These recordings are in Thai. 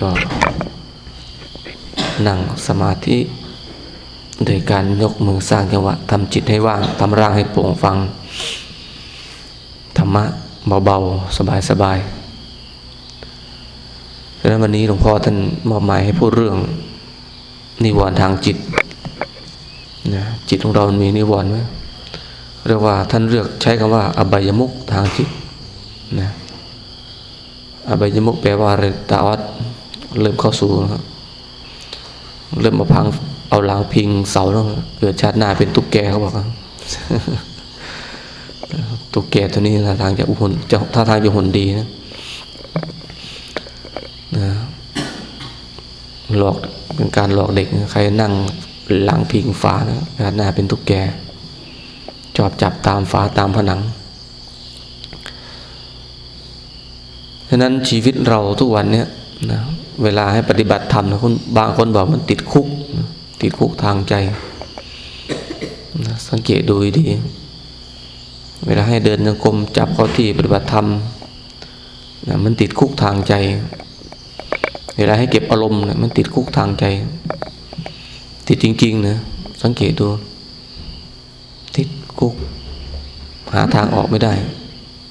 ก็นั่งสมาธิ โดยการยกมือสร้างจังหวะทำจิตให้ว่างทำร่างให้โปร่งฟัง ธรรมะเบาๆ สบายๆดังนั้นวันนี้หลวงพ่อท่านมอบหมายให้พูดเรื่อง นิวรณ์ทางจิตนะจิตของเรามันมีนิวรณ์ไหมเรียกว่าท่านเลือกใช้คำว่า อบายมุกทางจิตนะอบายมุกแปลว่าอะไรตาออด เริ่มเข้าสู่เริ่มมาพังเอาหลังพิงเสาแล้วเกิดชาติหน้าเป็นตุ๊กแกเขาบอกตุ๊กแกตัวนี้ท่าทางจะหุ่นจะท่าทางจะหุ่นดีนะนะหลอกเป็นการหลอกเด็กใครนั่งหลังพิงฝานะชาติหน้าเป็นตุ๊กแก จอบจับตามฝาตามผนังฉะนั้นชีวิตเราทุกวันเนี้ยนะ เวลาให้ปฏิบัติธรรมนะคนบางคนบอกมันติดคุก ติดคุกทางใจนะสังเกตดูดี เวลาให้เดินยังกรมจับเข้าที่ปฏิบัติธรรมนะมันติดคุกทางใจ เวลาให้เก็บอารมณ์นะมันติดคุกทางใจ ติดจริงๆนะสังเกตดู ติดคุก หาทางออกไม่ได้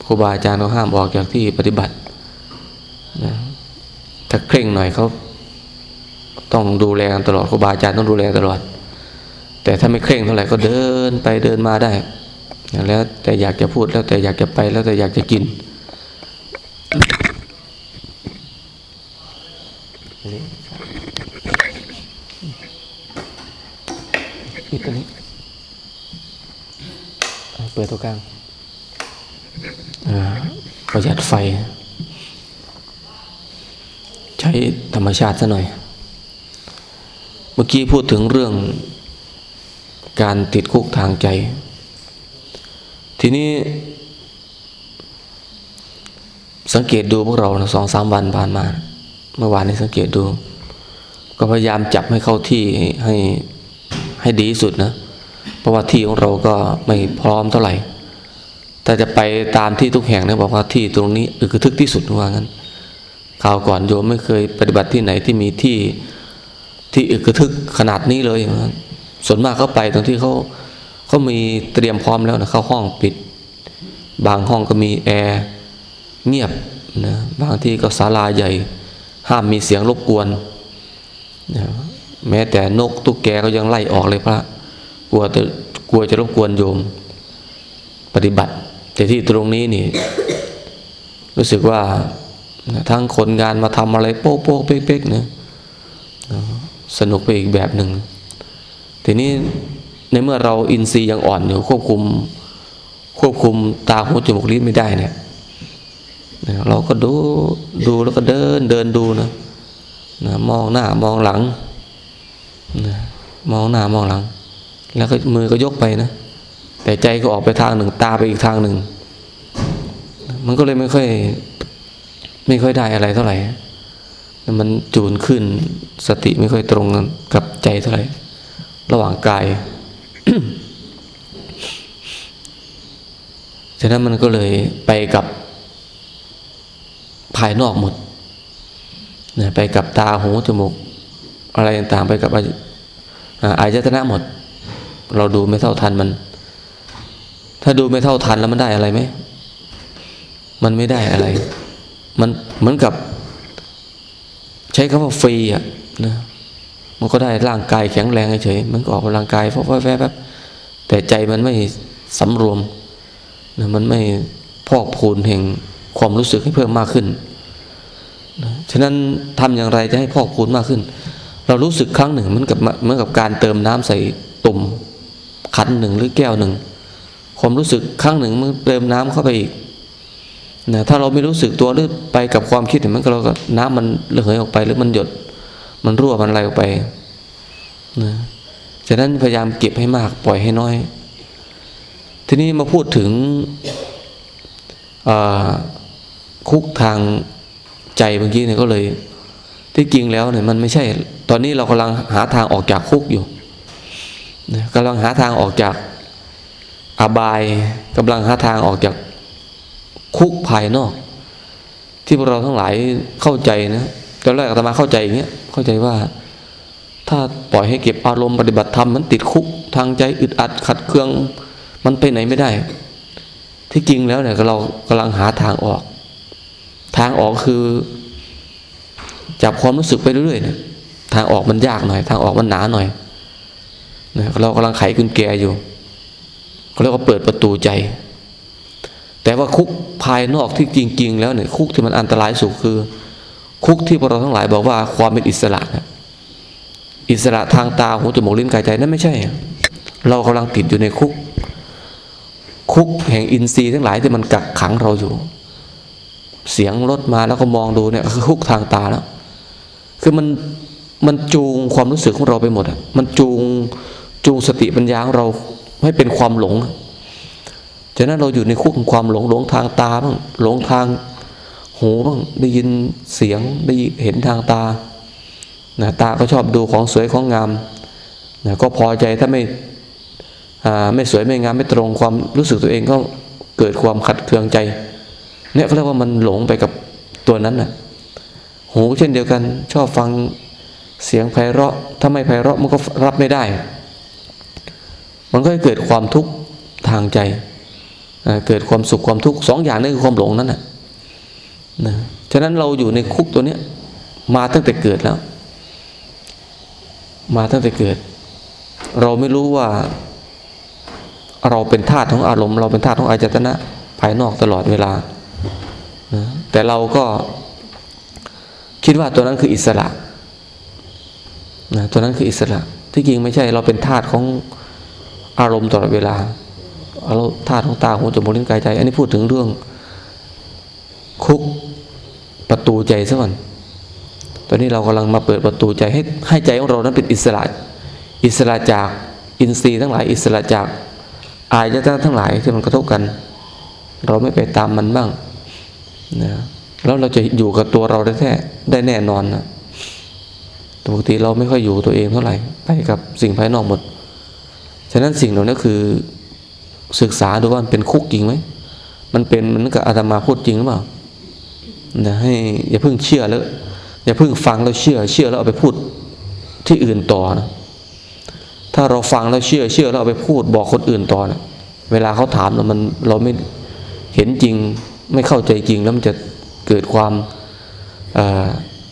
ครูบาอาจารย์เขาห้ามออกจากที่ปฏิบัตินะ ถ้าเคร่งหน่อยเขาต้องดูแลตลอดครูบาอาจารย์ต้องดูแลตลอด แต่ถ้าไม่เคร่งเท่าไหร่ก็เดินไปเดินมาได้ แล้วแต่อยากจะพูดแล้วแต่อยากจะไปแล้วแต่อยากจะกินปิดตัวนี้เปิดตัวกลางประหยัดไฟ ใช้ธรรมชาติซะหน่อย เมื่อกี้พูดถึงเรื่องการติดคุกทางใจ ทีนี้ สังเกตดูพวกเราสองสามวันผ่านมา เมื่อวานนี้สังเกตดู ก็พยายามจับให้เข้าที่ให้ให้ดีที่สุดนะ เพราะว่าที่ของเราก็ไม่พร้อมเท่าไหร่ แต่จะไปตามที่ทุกแห่งนะบอกว่าที่ตรงนี้อึกทึกที่สุดว่างั้น ข่าวก่อนโยมไม่เคยปฏิบัติที่ไหนที่มีที่ที่อึกทึกขนาดนี้เลย ส่วนมากเขาไปตรงที่เขาเขามีเตรียมพร้อมแล้วนะเข้าห้องปิด บางห้องก็มีแอร์เงียบนะบางที่ก็ศาลาใหญ่ ห้ามมีเสียงรบกวนนะแม้แต่นกตุ๊กแกก็ยังไล่ออกเลยพระ กลัวจะกลัวจะรบกวนโยม ปฏิบัติ แต่ที่ตรงนี้นี่ รู้สึกว่า ทั้งคนงานมาทำอะไรโป๊ะโป๊ะเป๊กๆนะสนุกไปอีกแบบหนึ่ง ทีนี้ในเมื่อเราอินทรีย์ยังอ่อนอยู่ควบคุม ควบคุมตาหูจมูกลิ้นไม่ได้เนี่ยเราก็ดูดูแล้วก็เดินเดินดูนะนะมองหน้ามองหลังนะมองหน้ามองหลัง แล้วก็มือก็ยกไปนะ แต่ใจก็ออกไปทางหนึ่ง ตาไปอีกทางหนึ่ง มันก็เลยไม่ค่อย ไม่ค่อยได้อะไรเท่าไหร่มันจูนขึ้นสติไม่ค่อยตรงกับใจเท่าไหร่ ระหว่างกายฉะนั้นมันก็เลยไปกับภายนอกหมดนะไปกับตาหูจมูก อะไรต่างๆไปกับอายตนะหมด เราดูไม่เท่าทันมัน ถ้าดูไม่เท่าทันแล้วมันได้อะไรไหม มันไม่ได้อะไร มันเหมือนกับ ใช้คำว่าฟรีอะนะมันก็ได้ร่างกายแข็งแรงเฉยมันก็ออกกำลังกายฟบแวบแต่ใจมันไม่สำรวมนะมันไม่พอกพูนแห่งความรู้สึกให้เพิ่มมากขึ้นนะฉะนั้นทำอย่างไรจะให้พอกพูนมากขึ้น เรารู้สึกครั้งหนึ่งเหมือนกับเหมือนกับการเติมน้ำใส่ตุ่มขันหนึ่งหรือแก้วหนึ่งความรู้สึกครั้งหนึ่งมันเติมน้ำเข้าไปอีก นะถ้าเราไม่รู้สึกตัวหรือไปกับความคิดเห็นมันก็เราก็น้ำมันระเหยออกไปหรือมันหยด มันรั่วมันไหลออกไปนะฉะนั้นพยายามเก็บให้มากปล่อยให้น้อย ทีนี้มาพูดถึงคุกทางใจเมื่อกี้เนี่ยก็เลย ที่จริงแล้วเนี่ยมันไม่ใช่ ตอนนี้เรากำลังหาทางออกจากคุกอยู่กำลังหาทางออกจากอบายกำลังหาทางออกจาก คุกภายนอก ที่พวกเราทั้งหลายเข้าใจนะตอนแรกอาตมาเข้าใจอย่างเงี้ยเข้าใจว่า ถ้าปล่อยให้เก็บอารมณ์ปฏิบัติธรรมมันติดคุกทางใจอึดอัดขัดเคือง มันไปไหนไม่ได้ ที่จริงแล้วเนี่ยเรากำลังหาทางออก ทางออกคือจับความรู้สึกไปเรื่อยๆเนี่ยทางออกมันยากหน่อย ทางออกมันหนาหน่อยนะเรากำลังไขกุญแจอยู่เขาเรียกว่าเปิดประตูใจ แต่ว่าคุกภายนอกที่จริง ๆ แล้วเนี่ยคุกที่มันอันตรายสุดคือ คุกที่พวกเราทั้งหลายบอกว่าความเป็นอิสระนะอิสระทางตาหูจมูกลิ้นกายใจนั่นไม่ใช่ เรากำลังติดอยู่ในคุก คุกแห่งอินทรีย์ทั้งหลายที่มันกักขังเราอยู่ เสียงรถมาแล้วก็มองดูเนี่ยคือคุกทางตาแล้วคือมันมันจูงความรู้สึกของเราไปหมดอะมันจูงจูงสติปัญญาของเราให้เป็นความหลง ฉะนั้นเราอยู่ในคุกของความหลงหลงทางตาบ้างหลงทางหูบ้างได้ยินเสียงได้เห็นทางตานะตาก็ชอบดูของสวยของงามนะก็พอใจถ้าไม่ไม่สวยไม่งามไม่ตรงความรู้สึกตัวเองก็เกิดความขัดเคืองใจ เนี่ยเขาเรียกว่ามันหลงไปกับตัวนั้นน่ะหูเช่นเดียวกัน ชอบฟังเสียงไพเราะถ้าไม่ไพเราะมันก็รับไม่ได้ มันก็เกิดความทุกข์ทางใจ เกิดความสุขความทุกข์สองอย่างนี้คือความหลงนั่นน่ะนะฉะนั้นเราอยู่ในคุกตัวเนี้ย มาตั้งแต่เกิดแล้ว มาตั้งแต่เกิด เราไม่รู้ว่า เราเป็นธาตุของอารมณ์ เราเป็นธาตุของอายตนะ ภายนอกตลอดเวลานะแต่เราก็คิดว่าตัวนั้นคืออิสระนะตัวนั้นคืออิสระ ที่จริงไม่ใช่เราเป็นธาตุของอารมณ์ตลอดเวลา เราธาตุของตาหูจมูกลิ้นกายใจ อันนี้พูดถึงเรื่อง คุกประตูใจซะก่อนตอนนี้เรากำลังมาเปิดประตูใจให้ให้ใจของเรานั้นเป็นอิสระ อิสระจากอินทรีย์ทั้งหลาย อิสระจากอายตนะทั้งหลายที่มันกระทบกัน เราไม่ไปตามมันบ้างนะแล้วเราจะอยู่กับตัวเราได้แท้ได้แน่นอนนะปกติเราไม่ค่อยอยู่ตัวเองเท่าไหร่ไปกับสิ่งภายนอกหมด ฉะนั้นสิ่งเหล่านี้คือ ศึกษาดูว่ามันเป็นคุกจริงไหมมันเป็นมันกับอาตมาพูดจริงหรือเปล่านะให้อย่าเพิ่งเชื่อแล้วอย่าเพิ่งฟังแล้วเชื่อ เชื่อแล้วเอาไปพูดที่อื่นต่อนะถ้าเราฟังแล้วเชื่อ เชื่อแล้วเอาไปพูดบอกคนอื่นต่อนะเวลาเขาถามเรามันเราไม่เห็นจริง ไม่เข้าใจจริงแล้วมันจะเกิดความ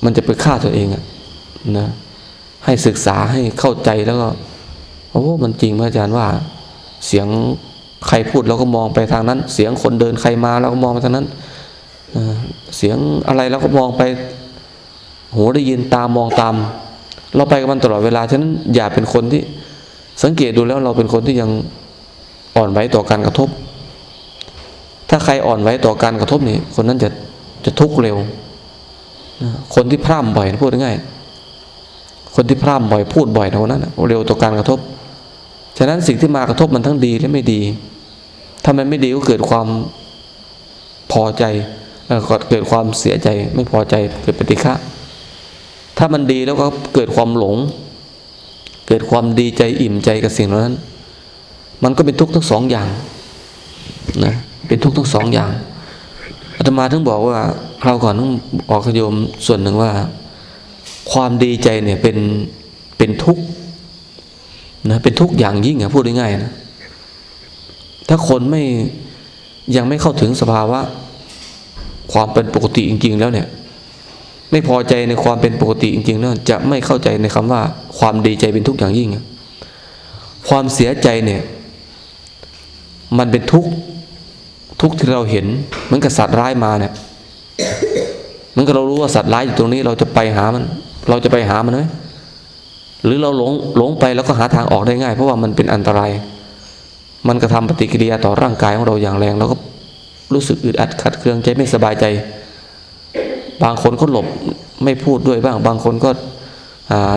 มันจะไปฆ่าตัวเองอะนะให้ศึกษาให้เข้าใจแล้วก็โอ้มันจริงพระอาจารย์ว่าเสียง ใครพูดเราก็มองไปทางนั้น เสียงคนเดินใครมาเราก็มองไปทางนั้นเสียงอะไรเราก็มองไปหูได้ยินตามองตาม เราไปกับมันตลอดเวลาฉะนั้นอย่าเป็นคนที่สังเกตดูแล้วเราเป็นคนที่ยังอ่อนไหวต่อการกระทบ ถ้าใครอ่อนไหวต่อการกระทบนี่คนนั้นจะจะทุกข์เร็ว คนที่พร่ำบ่อยพูดง่ายคนที่พร่ำบ่อยพูดบ่อยเท่านั้นเร็วต่อการกระทบ ฉะนั้นสิ่งที่มากระทบมันทั้งดีและไม่ดี ถ้ามันไม่ดีก็เกิดความพอใจเกิดความเสียใจไม่พอใจเกิดปฏิฆะถ้ามันดีแล้วก็เกิดความหลง เกิดความดีใจอิ่มใจกับสิ่งเหล่านั้น มันก็เป็นทุกข์ทั้งสองอย่างนะเป็นทุกข์ทั้งสองอย่างอาตมาถึงบอกว่าคราวก่อนต้องออกขยมส่วนหนึ่งว่า ความดีใจเนี่ยเป็นเป็นทุกข์นะเป็นทุกข์อย่างยิ่งอะพูดง่ายๆนะ ถ้าคนไม่ยังไม่เข้าถึงสภาวะ ความเป็นปกติจริง ๆ แล้วเนี่ย ไม่พอใจในความเป็นปกติจริงๆแล้วจะไม่เข้าใจในคำว่าความดีใจเป็นทุกข์อย่างยิ่ง ความเสียใจเนี่ย มันเป็นทุกข์ทุกที่เราเห็นเหมือนกับสัตว์ร้ายมาเนี่ยเหมือนกับเรารู้ว่าสัตว์ร้ายอยู่ตรงนี้เราจะไปหามัน เราจะไปหามันไหมหรือเราหลงหลงไปแล้วก็หาทางออกได้ง่าย เพราะว่ามันเป็นอันตราย มันกระทาปฏิกิริยาต่อร่างกายของเราอย่างแรงเราก็รู้สึกอึดอัดขัดเคืองใจไม่สบายใจ บางคนก็หลบไม่พูดด้วยบ้าง บางคนก็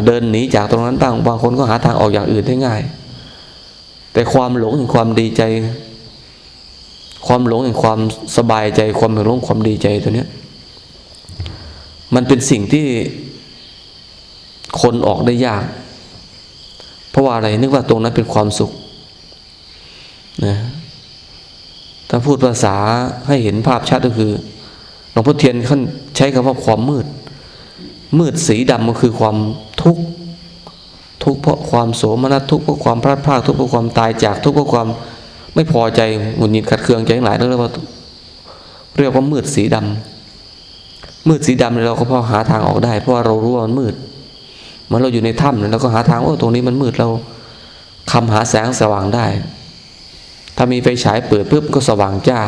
เดินหนีจากตรงนั้นบ้างบางคนก็หาทางออกอย่างอื่นได้ง่าย แต่ความหลงถึงความดีใจ ความหลงแห่งความสบายใจ ความหลงความดีใจตัวเนี้ยมันเป็นสิ่งที่คนออกได้ยาก เพราะว่าอะไรนึกว่าตรงนั้นเป็นความสุข นะถ้าพูดภาษาให้เห็นภาพชัดก็คือหลวงพ่อเทียนท่านใช้คำว่าความมืด มืดสีดำก็คือความทุกข์ทุกข์เพราะความโสมนัสทุกข์เพราะความพลาดพลาดทุกข์เพราะความตายจากทุกข์เพราะความไม่พอใจหงุดหงิดขัดเคืองใจทั้งหลายนั่นเรียกว่าเรียกว่ามืดสีดำมืดสีดำเราก็พอหาทางออกได้ เพราะเรารู้ว่ามันมืดเมื่อเราอยู่ในถ้ำเนี่ยเราก็หาทางว่าตรงนี้มันมืดเราคำหาแสงสว่างได้ ถ้ามีไฟฉายเปิดปุ๊บก็สว่างจ้า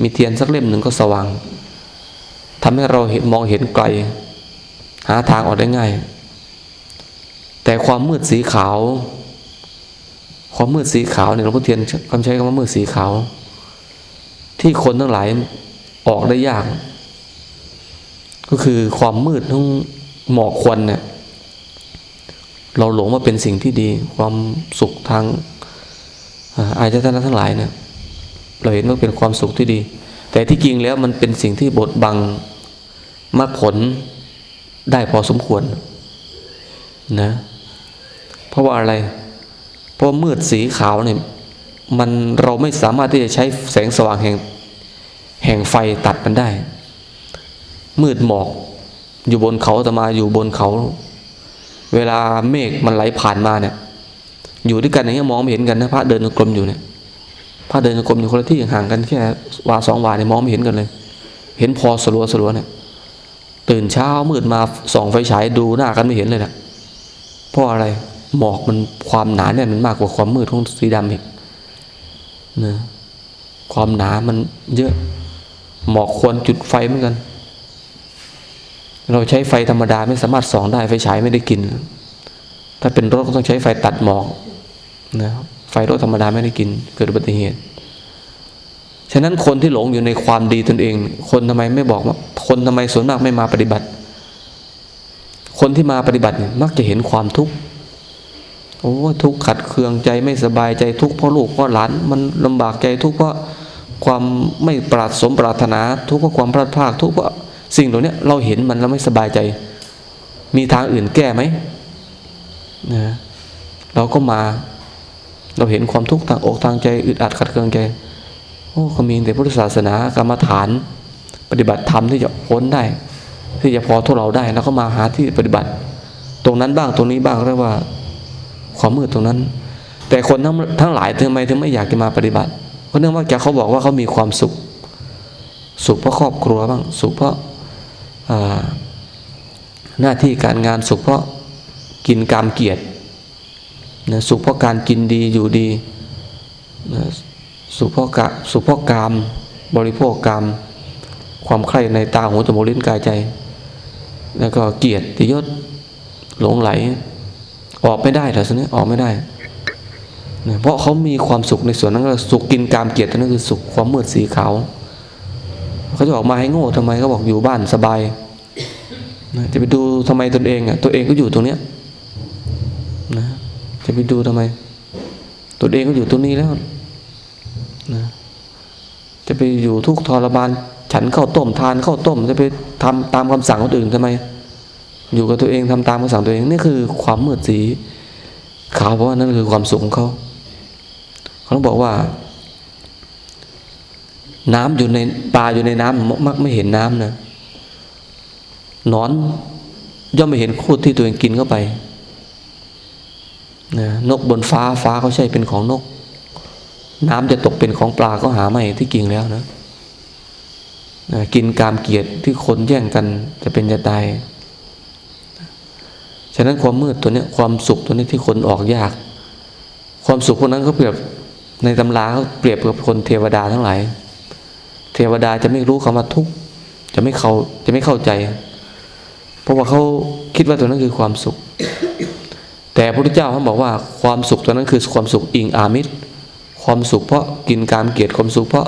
มีเทียนสักเล่มหนึ่งก็สว่างทำให้เราเห็นมองเห็นไกล หาทางออกได้ง่าย แต่ความมืดสีขาว ความมืดสีขาวเนี่ยหลวงพ่อเทียนคำใช้คำว่ามืดสีขาว ที่คนทั้งหลายออกได้ยาก ก็คือความมืดทั้งหมอกควันเนี่ยเราหลงว่าเป็นสิ่งที่ดี ความสุขทาง อายตนะทั้งหลายเนี่ยเราเห็นว่าเป็นความสุขที่ดี แต่ที่จริงแล้วมันเป็นสิ่งที่บดบังมรรคผลได้พอสมควรนะ เพราะว่าอะไร เพราะมืดสีขาวเนี่ยมันเราไม่สามารถที่จะใช้แสงสว่างแห่งแห่งไฟตัดมันได้ มืดหมอกอยู่บนเขาแต่มาอยู่บนเขา เวลาเมฆมันไหลผ่านมาเนี่ย อยู่ด้วยกันอย่างเงี้ยมองไม่เห็นกันนะพระเดินกลมอยู่เนี่ยพระเดินกลมอยู่คนละที่ห่างกันแค่วาสองวาเนี่ยมองไม่เห็นกันเลย เห็นพอสลัวสลัวเนี่ยตื่นเช้ามืดมาส่องไฟฉายดูหน้ากันไม่เห็นเลยนะเพราะอะไรหมอกมันความหนาเนี่ยมันมากกว่าความมืดของสีดำอีกนะความหนามันเยอะ หมอกควรจุดไฟเหมือนกัน เราใช้ไฟธรรมดาไม่สามารถส่องได้ไฟฉายไม่ได้กิน ถ้าเป็นรถก็ต้องใช้ไฟตัดหมอก นะไฟรถธรรมดาไม่ได้กิน เกิดอุบัติเหตุ ฉะนั้นคนที่หลงอยู่ในความดีตนเอง คนทำไมไม่บอกว่าคนทำไมส่วนมากไม่มาปฏิบัติ คนที่มาปฏิบัติมักจะเห็นความทุกข์โอ้ทุกข์ขัดเคืองใจไม่สบายใจทุกข์เพราะลูกเพราะหลาน มันลำบากใจทุกข์เพราะความไม่ปราดสมปรารถนา ทุกข์เพราะความพลาดพลาดทุกข์เพราะสิ่งเหล่านี้เราเห็นมันแล้วไม่สบายใจ มีทางอื่นแก้ไหมนะเราก็มา เราเห็นความทุกข์ทางอกทางใจอึดอัดขัดเคืองใจโอ้ก็มีแต่พุทธศาสนากรรมฐาน ปฏิบัติธรรมที่จะพ้นได้ ที่จะพอทุเราได้แล้วก็มาหาที่ปฏิบัติ ตรงนั้นบ้างตรงนี้บ้างเรียกว่าความมืดตรงนั้น แต่คนทั้งทั้งหลายทำไมถึงไม่อยากจะมาปฏิบัติเพราะเนื่องว่ากเขาบอกว่าเขามีความสุข สุขเพราะครอบครัวบ้างสุขเพราะหน้าที่การงานสุขเพราะกินกามเกียรติ นะสุขเพราะการกินดีอยู่ดีนะสุภกะสุภกาม บริโภคกาม ความใคร่ในตาหูจมูกลิ้นกายใจ แล้วก็เกียรติยศหลงไหล ออกไม่ได้แต่ส่วนนี้ออกไม่ได้นะเพราะเขามีความสุขในส่วนนั้นก็สุขกินกามเกียรตินั่นคือสุขความมืดสีขาวเขาจะออกมาให้โง่ทำไมเขาบอกอยู่บ้านสบายนะจะไปดูทำไมตนเองอะตัวเองก็อยู่ตรงเนี้ย จะไปดูทำไม ตัวเองก็อยู่ตรงนี้แล้วนะจะไปอยู่ทุกทรมาน ฉันเข้าต้มทานเข้าต้ม จะไปทำตามคำสั่งคนอื่นทำไม อยู่กับตัวเองทำตามคำสั่งตัวเองนี่คือความมืดสีขาวเพราะว่านั่นคือความสุขของเขาเขาบอกว่า น้ำอยู่ในปลาอยู่ในน้ำมักไม่เห็นน้ำนะนอนย่อมไม่เห็นคูดที่ตัวเองกินเข้าไป นะนกบนฟ้าฟ้าเขาใช่เป็นของนก น้ำจะตกเป็นของปลาก็หาไม่ที่กิ่งแล้วนะกินกามเกียรติที่คนแย่งกันจะเป็นจะตายฉะนั้นความมืดตัวนี้ความสุขตัวนี้ที่คนออกยาก ความสุขพวกนั้นเขาเปรียบในตำราเขาเปรียบกับคนเทวดาทั้งหลาย เทวดาจะไม่รู้คำว่าทุกข์จะไม่เขาจะไม่เข้าใจ เพราะว่าเขาคิดว่าตัวนั้นคือความสุข แต่พระพุทธเจ้าเขาบอกว่าความสุขตัวนั้นคือความสุขอิงอามิตร ความสุขเพราะกินการเกียรติความสุขเพราะ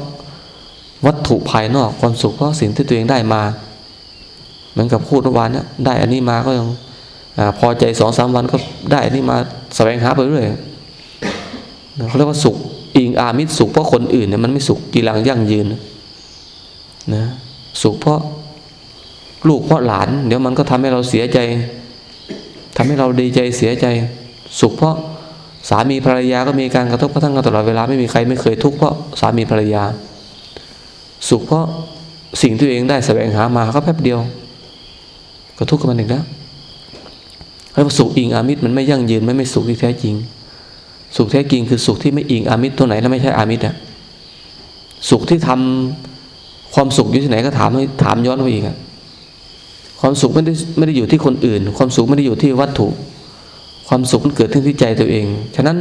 วัตถุภายนอกความสุขเพราะสิ่งที่ตัวเองได้มา เหมือนกับพูดเมื่อวานเนี่ยได้อันนี้มาก็ยังอพอใจสองสามวันก็ได้อันนี้มาแสวงหาไปเรื่อยเขาเรียกว่าสุขอิงอามิตรสุขเพราะคนอื่นเนี่ยมันไม่สุขกีรังยั่งยืนนะสุขเพราะลูกเพราะหลาน เดี๋ยวมันก็ทำให้เราเสียใจ ทำให้เราดีใจเสียใจ สุขเพราะสามีภรรยาก็มีการกระทบกระทั่งกันตลอดเวลาไม่มีใครไม่เคยทุกข์เพราะสามีภรรยา สุขเพราะสิ่งที่ตัวเองได้แสวงหามาก็แป๊บเดียว ก็ทุกข์กับมันอีกแล้วแล้วสุขอิงอามิตรมันไม่ยั่งยืนไม่ไม่สุขที่แท้จริง สุขแท้จริงคือสุขที่ไม่อิงอามิตรตัวไหนแล้วไม่ใช่อามิตรอะสุขที่ทำความสุขอยู่ที่ไหนก็ถามให้ถามย้อนไปอีกอะ ความสุขไม่ได้ไม่ได้อยู่ที่คนอื่น ความสุขไม่ได้อยู่ที่วัตถุ ความสุขมันเกิดขึ้นที่ใจตัวเอง ฉะนั้น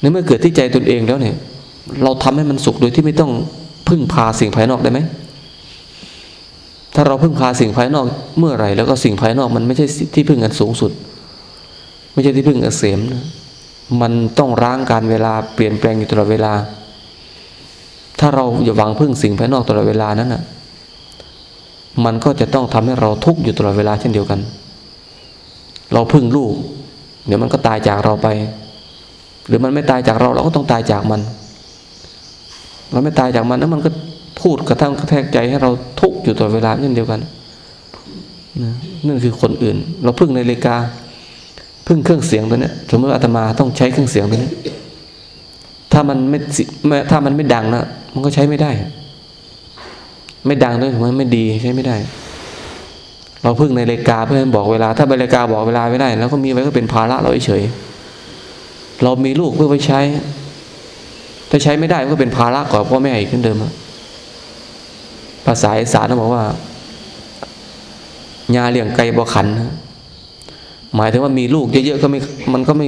ในเมื่อเกิดที่ใจตนเองแล้วเนี่ย เราทำให้มันสุขโดยที่ไม่ต้องพึ่งพาสิ่งภายนอกได้ไหมถ้าเราพึ่งพาสิ่งภายนอกเมื่อไหร่ แล้วก็สิ่งภายนอกมันไม่ใช่ที่พึ่งกันสูงสุด ไม่ใช่ที่พึ่งเกษมนะมันต้องร้างการเวลาเปลี่ยนแปลงอยู่ตลอดเวลา ถ้าเราอย่าหวังพึ่งสิ่งภายนอกตลอดเวลานั้นนะ่ะ มันก็จะต้องทำให้เราทุกข์อยู่ตลอดเวลาเช่นเดียวกัน เราพึ่งลูก เดี๋ยวมันก็ตายจากเราไป หรือมันไม่ตายจากเราเราก็ต้องตายจากมันเราไม่ตายจากมันแล้วมันก็พูดกระทั่งกระแทกใจให้เราทุกข์อยู่ตลอดเวลาเช่นเดียวกันนั่นคือคนอื่น เราพึ่งนาฬิกา พึ่งเครื่องเสียงตัวนี้สมมติอาตมาต้องใช้เครื่องเสียงตัวนี้ถ้ามันไม่ถ้ามันไม่ดังนะมันก็ใช้ไม่ได้ ไม่ดังด้วยมันไม่ดีใช้ไม่ได้ เราพึ่งในาฬิกาเพื่อให้บอกเวลา ถ้านาฬิกาบอกเวลาไม่ได้ แล้วก็มีไว้ก็เป็นภาระเราเฉยเรามีลูกเพื่อไปใช้ ถ้าใช้ไม่ได้ก็เป็นภาระกว่าพ่อแม่อีกขึ้นเดิมภาษาอีสานเขาบอกว่ายาเลี้ยงไก่บ่ขัน หมายถึงว่ามีลูกเยอะๆก็ไม่มันก็ไม่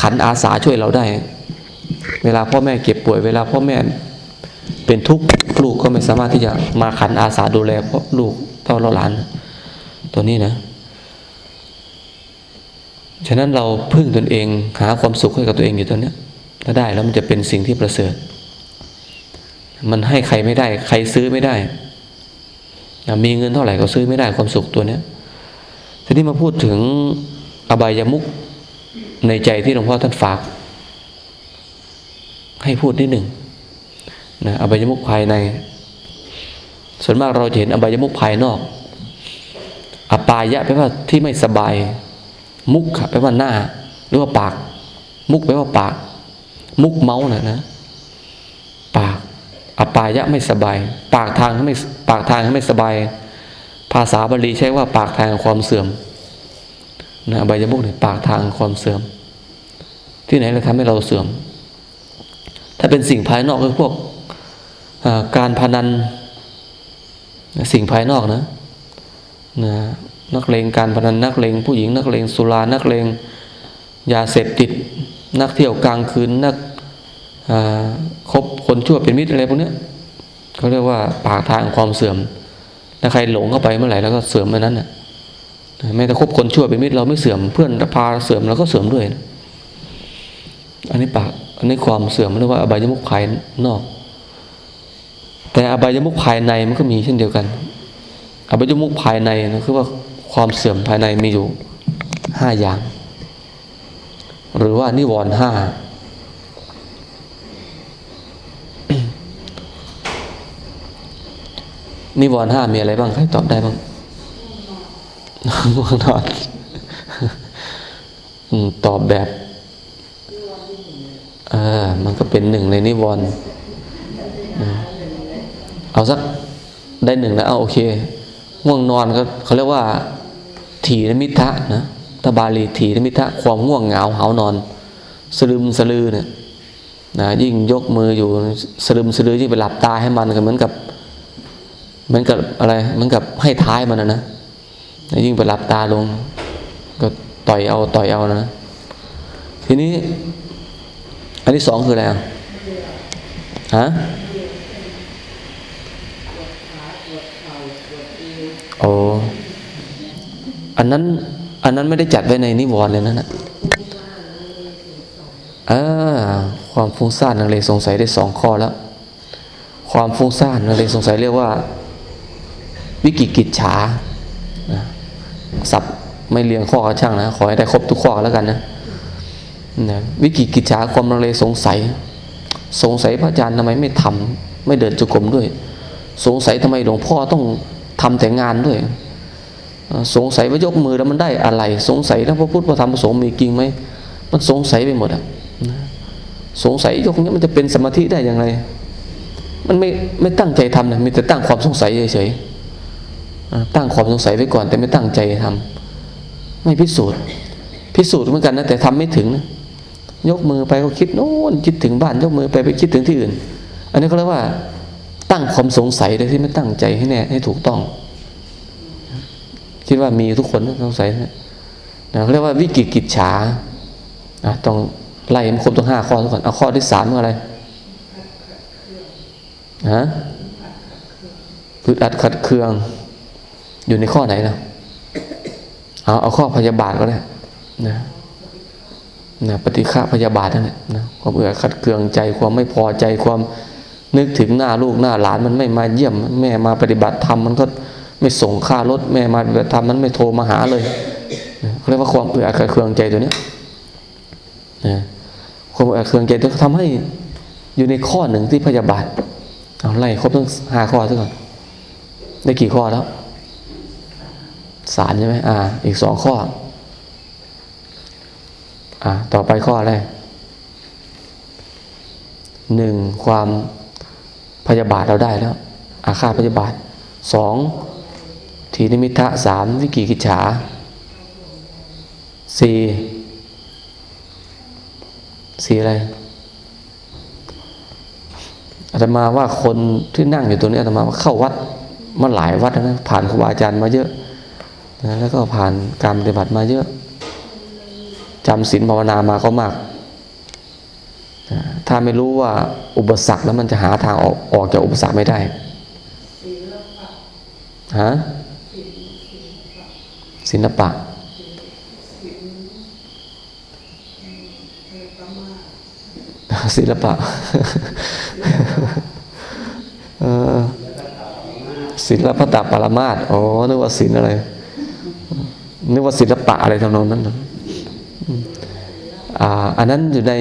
ขันอาสาช่วยเราได้ เวลาพ่อแม่เก็บป่วยเวลาพ่อแม่ เป็นทุกข์ลูกก็ไม่สามารถที่จะมาขันอาสาดูแลเพ่อลูกเท่าเราหลาน ตัวนี้นะ ฉะนั้นเราพึ่งตนเองหาความสุขให้กับตัวเองอยู่ตัวนี้ถ้าได้แล้วมันจะเป็นสิ่งที่ประเสริฐ มันให้ใครไม่ได้ ใครซื้อไม่ได้ มีเงินเท่าไหร่ก็ซื้อไม่ได้ความสุขตัวเนี้ยทีนี้มาพูดถึงอบายามุกในใจที่หลวงพ่อท่านฝาก ให้พูดนิดหนึ่ง นะอบายมุกภายใน ส่วนมากเราจะเห็นอบายมุกภายนอก อปายะแปลว่าที่ไม่สบาย มุกแปลว่าหน้า หรือว่าปาก มุกแปลว่าปาก มุกเมาส์นะนะปาก อปายะไม่สบาย ปากทางไม่ปากทางไม่สบาย ภาษาบาลีใช้ว่าปากทางความเสื่อมนะใบยมุกเนี่ยปากทางความเสื่อม ที่ไหนเราทำให้เราเสื่อม ถ้าเป็นสิ่งภายนอกคือพวก การพนันสิ่งภายนอกนะนะนักเลงการพนันนักเลงผู้หญิง นักเลงสุรานักเลงยาเสพติด นักเที่ยวกลางคืนนักคบคนชั่วเป็นมิตรอะไรพวกนี้เขาเรียกว่าปากทางความเสื่อมถ้าใครหลงเข้าไปเมื่อไหร่แล้วก็เสื่อมเมื่อนั้นน่ะแม้แต่คบคนชั่วเป็นมิตรเราไม่เสื่อมเพื่อนพาเสื่อมเราก็เสื่อมด้วยนะอันนี้ปากอันนี้ความเสื่อมเรียกว่าอบายมุขภายนอก แต่อบายมุขภายในมันก็มีเช่นเดียวกัน อบายมุขภายในนะคือว่าความเสื่อมภายในมีอยู่ห้าอย่าง หรือว่านิวรณ์ห้านิวรณ์ห้ามีอะไรบ้างใครตอบได้บ้างง่วงนอนตอบแบบ เออ มันก็เป็นหนึ่งในนิวรณ์ เอาสักได้หนึ่งแล้วเอาโอเคง่วงนอนก็เขาเรียกว่า ถีนมิทะนะตบาลีถีนมิทะความง่วงเหงาเหานอน สลืมสลือเนี่ยนะยิ่งยกมืออยู่สลืมสลือยิ่งไปหลับตาให้มันก็เหมือนกับ เหมือนกับอะไรเหมือนกับให้ท้ายมันนะนะยิ่งไปหลับตาลง ก็ต่อยเอาต่อยเอานะ ทีนี้ อันที่สองคืออะไรอะฮะ โอ้อันนั้น อันนั้นไม่ได้จัดไว้ในนิวรณ์เลยนั่นะอ่าความฟุ้งซ่านนังเลสงสัยได้สองข้อแล้ว ความฟุ้งซ่านนังเลสงสัยเรียกว่า วิกิกิจฉาสับไม่เรียงข้อก็ช่างนะ ขอให้ได้ครบทุกข้อแล้วกันนะนะวิกิกิจฉาความลังเลสงสัย สงสัยพระอาจารย์ทำไมไม่ทำไม่เดินจุกรมด้วย สงสัยทำไมหลวงพ่อต้อง ทำแต่งานด้วย สงสัยว่ายกมือแล้วมันได้อะไร สงสัยแล้วพระพุทธพระธรรมพระสงฆ์มีจริงไหมมันสงสัยไปหมดอะสงสัยยกนี้มันจะเป็นสมาธิได้อย่างไร มันไม่ไม่ตั้งใจทำนะมีแต่ตั้งความสงสัยเฉยๆตั้งความสงสัยไว้ก่อน แต่ไม่ตั้งใจทำไม่พิสูจน์พิสูจน์เหมือนกันนะแต่ทำไม่ถึงนะยกมือไปก็คิดโน้นคิดถึงบ้าน ยกมือไปไปคิดถึงที่อื่น อันนี้เขาเรียกว่า ตั้งความสงสัยโดยที่ไม่ตั้งใจให้แน่ให้ถูกต้อง คิดว่ามีทุกคนสงสัยนะเรียกว่าวิกิกิจฉาต้องไล่มันครบทั้งห้าข้อก่อนเอาข้อที่สามอะไรฮะอึดอัดขัดเคือง อยู่ในข้อไหนนะเอาเอาข้อพยาบาทก็ได้นะนะปฏิฆาพยาบาทนั่นแหละนะความเอือขัดเคืองใจความไม่พอใจความ นึกถึงหน้าลูกหน้าหลานมันไม่มาเยี่ยม แม่มาปฏิบัติธรรมมันก็ไม่ส่งค่ารถแม่มาปฏิบัติธรรมมันไม่โทรมาหาเลยเขาเรียกว่าความเอือขัดเคืองใจตัวนี้นะความเอือเคืองใจตัวทำให้อยู่ในข้อหนึ่งที่พยาบาทเอาไล่ครบทั้งห้าข้อซะก่อนได้กี่ข้อแล้วสารใช่ไหมอ่า อีกสองข้อ อ่า ต่อไปข้ออะไรหนึ่งความ พยาบาทเราได้แล้ว อาฆาตพยาบาทสองทีนิมิทะสามวิกิกิจฉาสี่สี่อะไรอาตมาว่าคนที่นั่งอยู่ตรงนี้อาตมาว่าเข้าวัดมาหลายวัดนะผ่านครูบาอาจารย์มาเยอะนะแล้วก็ผ่านการปฏิบัติมาเยอะจำศีลภาวนามาก็มาก ถ้าไม่รู้ว่าอุปสรรคแล้วมันจะหาทางออกออกจากอุปสรรคไม่ได้ฮะศิลปะศิลปะศิลปะตปรมาตอ๋อ นึกว่าศิลอะไร นึกว่าศิลปะอะไรทำนองนั้นอ่าอันนั้นอยู่ใน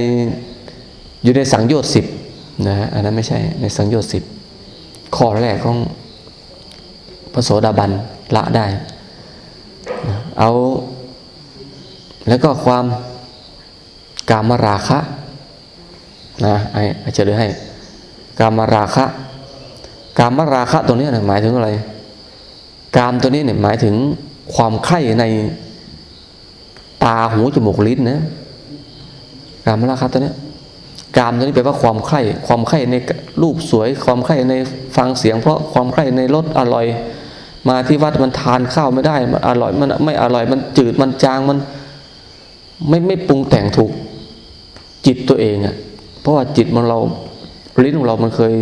อยู่ในสังโยชน์สิบนะอันนั้นไม่ใช่ในสังโยชน์สิบข้อแรกของพระโสดาบันละได้เอาแล้วก็ความกามราคะนะไอ้จะเลือให้กามราคะ กามราคะตัวนี้นะหมายถึงอะไร กามตัวนี้เนี่ยหมายถึงความไข่ในตาหูจมูกลิ้นนะกามราคะตัวนี้ กามตัวนี้แปลว่าความไข่ความไข่ในรูปสวย ความไข่ในฟังเสียง เพราะความไข่ในรสอร่อย มาที่วัดมันทานข้าวไม่ได้มันอร่อยมันไม่อร่อยมันจืดมันจางมัน ไม่ไม่ปรุงแต่งถูกจิตตัวเองอะ่ะเพราะว่าจิตมันเราลิ้นของเรามันเคย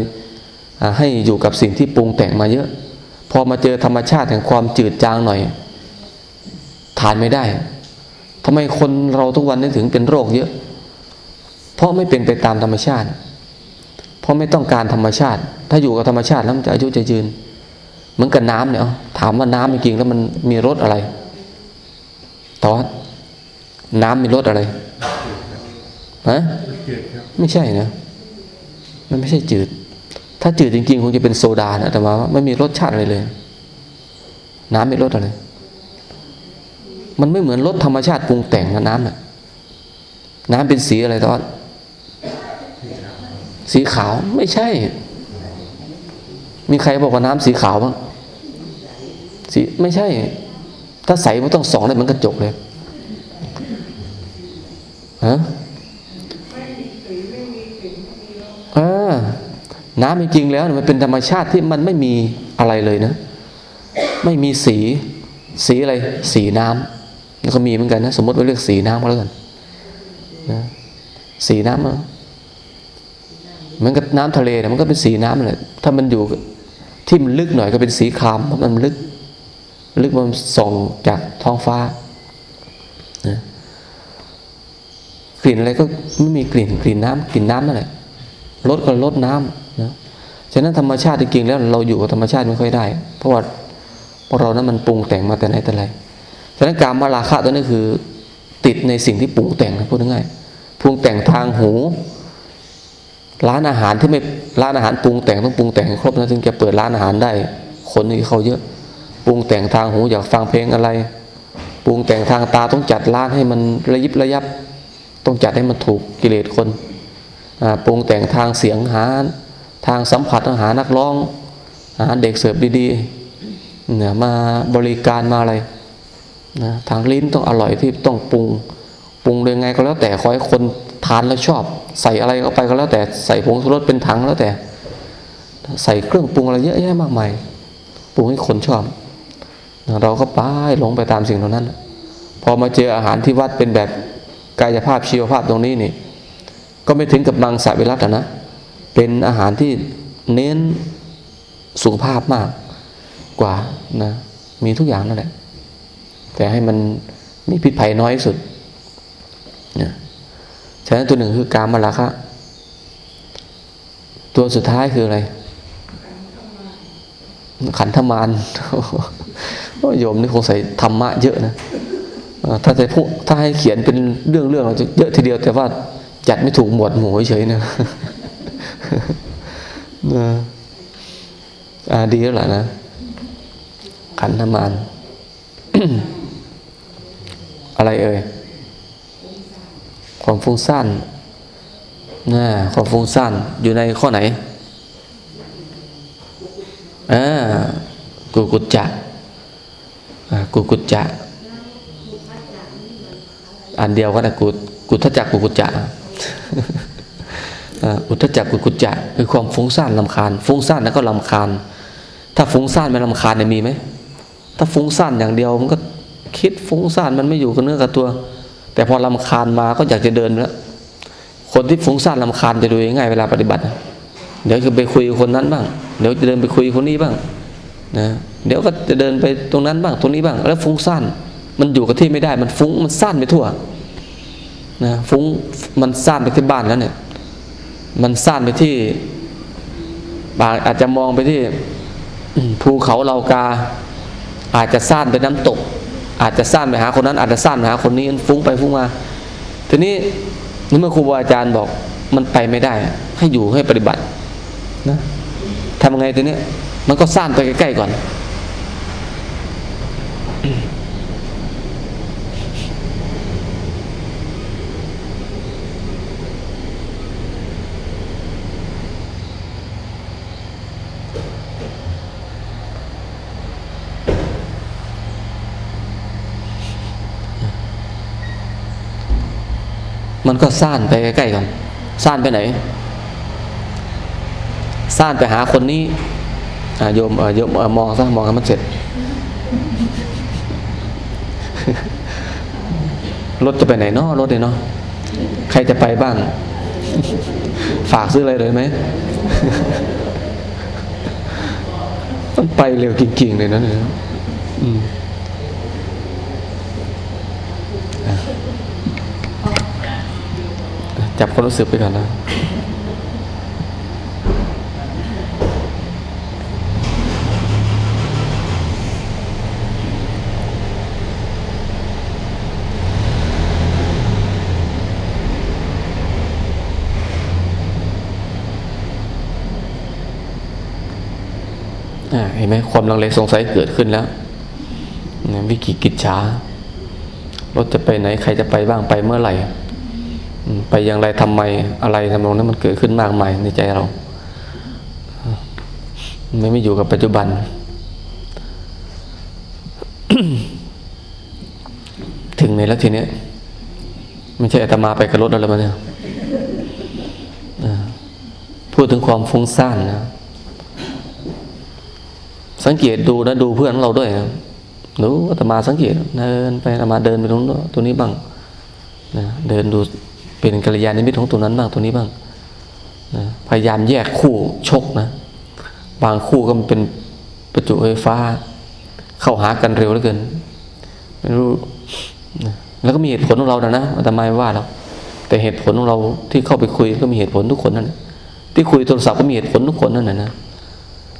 ให้อยู่กับสิ่งที่ปรุงแต่งมาเยอะ พอมาเจอธรรมชาติแห่งความจืดจางหน่อย ทานไม่ได้ทำไมคนเราทุกวันนี้ถึงเป็นโรคเยอะ เพราะไม่เป็นไปตามธรรมชาติ เพราะไม่ต้องการธรรมชาติ ถ้าอยู่กับธรรมชาติแล้วมันจะอายุจะยืน เหมือนกับน้ำเนี่ยถามว่าน้ำจริงๆแล้วมันมีรสอะไรตอนน้ำมีรสอะไรฮะไม่ใช่นะมันไม่ใช่จืด ถ้าจืดจริงๆคงจะเป็นโซดานะแต่ว่าไม่มีรสชาติอะไรเลย น้ำไม่รสอะไร มันไม่เหมือนรสธรรมชาติปรุงแต่งนะน้ำน่ะน้ำเป็นสีอะไรตอน สีขาวไม่ใช่ มีใครบอกว่าน้ำสีขาวบ้างสีไม่ใช่ ถ้าใสมันต้องสองเลยมันกระจกเลยฮะน้ำจริงๆแล้วมันเป็นธรรมชาติที่มันไม่มีอะไรเลยนะ ไม่มีสี สีอะไร สีน้ำแล้วก็มีเหมือนกันนะ สมมติว่าเรียกสีน้ำก็แล้วกันนะสีน้ำ เหมือนกับน้ำทะเลนะมันก็เป็นสีน้ำเลยถ้ามันอยู่ที่มันลึกหน่อยก็เป็นสีครามเพราะมันลึก ลึกมันส่องจากท้องฟ้านะกลิ่นอะไรก็ไม่มีกลิ่นกลิ่นน้ำกลิ่นน้ำนั่นแหละลดก็ลดน้ำนะฉะนั้นธรรมชาติจริงๆแล้วเราอยู่กับธรรมชาติไม่ค่อยได้ เพราะว่าพวกเรานั้นมันปรุงแต่งมาแต่ไหนแต่ไรฉะนั้นการมาราคะตัวนี้คือ ติดในสิ่งที่ปรุงแต่งนะพูดง่ายๆปรุงแต่งทางหู ร้านอาหารที่ไม่ร้านอาหารปรุงแต่งต้องปรุงแต่งครบนะถึงจะเปิดร้านอาหารได้ คนนี่เขาเยอะ ปรุงแต่งทางหูอยากฟังเพลงอะไร ปรุงแต่งทางตาต้องจัดร้านให้มันระยิบระยับ ต้องจัดให้มันถูกกิเลสคนปรุงแต่งทางเสียงหาทางสัมผัสหานักร้องหาเด็กเสิร์ฟดีๆเนี่ยมาบริการมาอะไรนะทางลิ้นต้องอร่อยที่ต้องปรุง ปรุงยังไงก็แล้วแต่ขอให้คน ทานแล้วชอบ ใส่อะไรเข้าไปก็แล้วแต่ใส่ผงชูรสเป็นถังแล้วแต่ ใส่เครื่องปรุงอะไรเยอะแยะมากมายปรุงให้คนชอบ เราก็ไปหลงไปตามสิ่งเหล่านั้น พอมาเจออาหารที่วัดเป็นแบบกายภาพชีวภาพตรงนี้นี่ ก็ไม่ถึงกับมังสวิรัตนะ เป็นอาหารที่เน้นสุขภาพมากกว่านะ มีทุกอย่างนั่นแหละ แต่ให้มันมีพิษภัยน้อยสุดนะ ฉะนั้นตัวหนึ่งคือการมาราคะ ตัวสุดท้ายคืออะไร ขันธมารโยมนี่คงใส่ธรรมะเยอะนะถ้าจะพูดถ้าให้เขียนเป็นเรื่องเรื่องเราจะเยอะทีเดียวแต่ว่าจัดไม่ถูกหมวดหมู่เฉยๆนะอ่าดีแล้วล่ะนะ ขันธมารอะไรเอ่ย ความฟุ้งซ่านนะความฟุ้งซ่านอยู่ในข้อไหนอ่ากุกุจจะกุกุจจะอันเดียวก็ได้กุกุทจักกุกุจจะอุทจักกุกุจจะคือความฟุ้งซ่านลำคาญ ฟุ้งซ่านแล้วก็ลำคาญ ถ้าฟุ้งซ่านไม่ลำคาญเนี่ยมีไหมถ้าฟุ้งซ่านอย่างเดียวมันก็คิดฟุ้งซ่านมันไม่อยู่กับเนื้อกับตัว แต่พอลำคาญมาก็อยากจะเดินแล้วคนที่ฟุ้งซ่านลำคาญจะดูง่ายเวลาปฏิบัติ เดี๋ยวจะไปคุยคนนั้นบ้าง เดี๋ยวจะเดินไปคุยคนนี้บ้างนะเดี๋ยวก็จะเดินไปตรงนั้นบ้างตรงนี้บ้าง แล้วฟุ้งซ่านมันอยู่กับที่ไม่ได้ มันฟุ้งมันซ่านไปทั่วนะฟุ้งมันซ่านไปที่บ้านแล้วเนี่ย มันซ่านไปที่บางอาจจะมองไปที่ภูเขาเลากา อาจจะซ่านไปน้ำตก อาจจะสั้นไปหาคนนั้นอาจจะสั้นไปหาคนนี้ฟุ้งไปฟุ้งมา ทีนี้เมื่อครูบาอาจารย์บอกมันไปไม่ได้ ให้อยู่ให้ปฏิบัตินะทำไงทีนี้มันก็สั้นไปใกล้ๆก่อน มันก็ซ่านไปใกล้ๆก่อนซ่านไปไหนซ่านไปหาคนนี้โยมโยมมองซะมองให้มันเสร็จ รถจะไปไหนเนาะรถเลยเนาะใครจะไปบ้าง ฝากซื้ออะไรเลยไหมมันไปเร็วจริงๆเลยนะเนี่ย จับความรู้สึกไปก่อนนะเห็นไหมความลังเลสงสัยเกิดขึ้นแล้ววิกิกิจช้ารถจะไปไหนใครจะไปบ้างไปเมื่อไหร่ ไปอย่างไรทำไมอะไรทำนองนั้นมันเกิดขึ้นมากมายในใจเรา ไม่ไม่อยู่กับปัจจุบัน ถึงในแล้วทีนี้ไม่ใช่อาตมาไปกับรถอะไรมาเนี่ยพูดถึงความฟุ้งซ่านนะสังเกตดูนะดูเพื่อนของเราด้วยนะดูอาตมาสังเกตเดินไปอาตมาเดินไปตรงตัวนี้บ้างนะเดินดู เป็นกัลยาณมิตรของตัวนั้นบ้างตัวนี้บ้างนะพยายามแยกคู่ชกนะ บางคู่ก็มันเป็นประจุไฟฟ้า เข้าหากันเร็วเหลือเกินไม่รู้นะแล้วก็มีเหตุผลของเรานะนะอาตมาไม่ว่าเราแต่เหตุผลของเราที่เข้าไปคุยก็มีเหตุผลทุกคนนั่นที่คุยโทรศัพท์ก็มีเหตุผลทุกคนนั่นนะนะ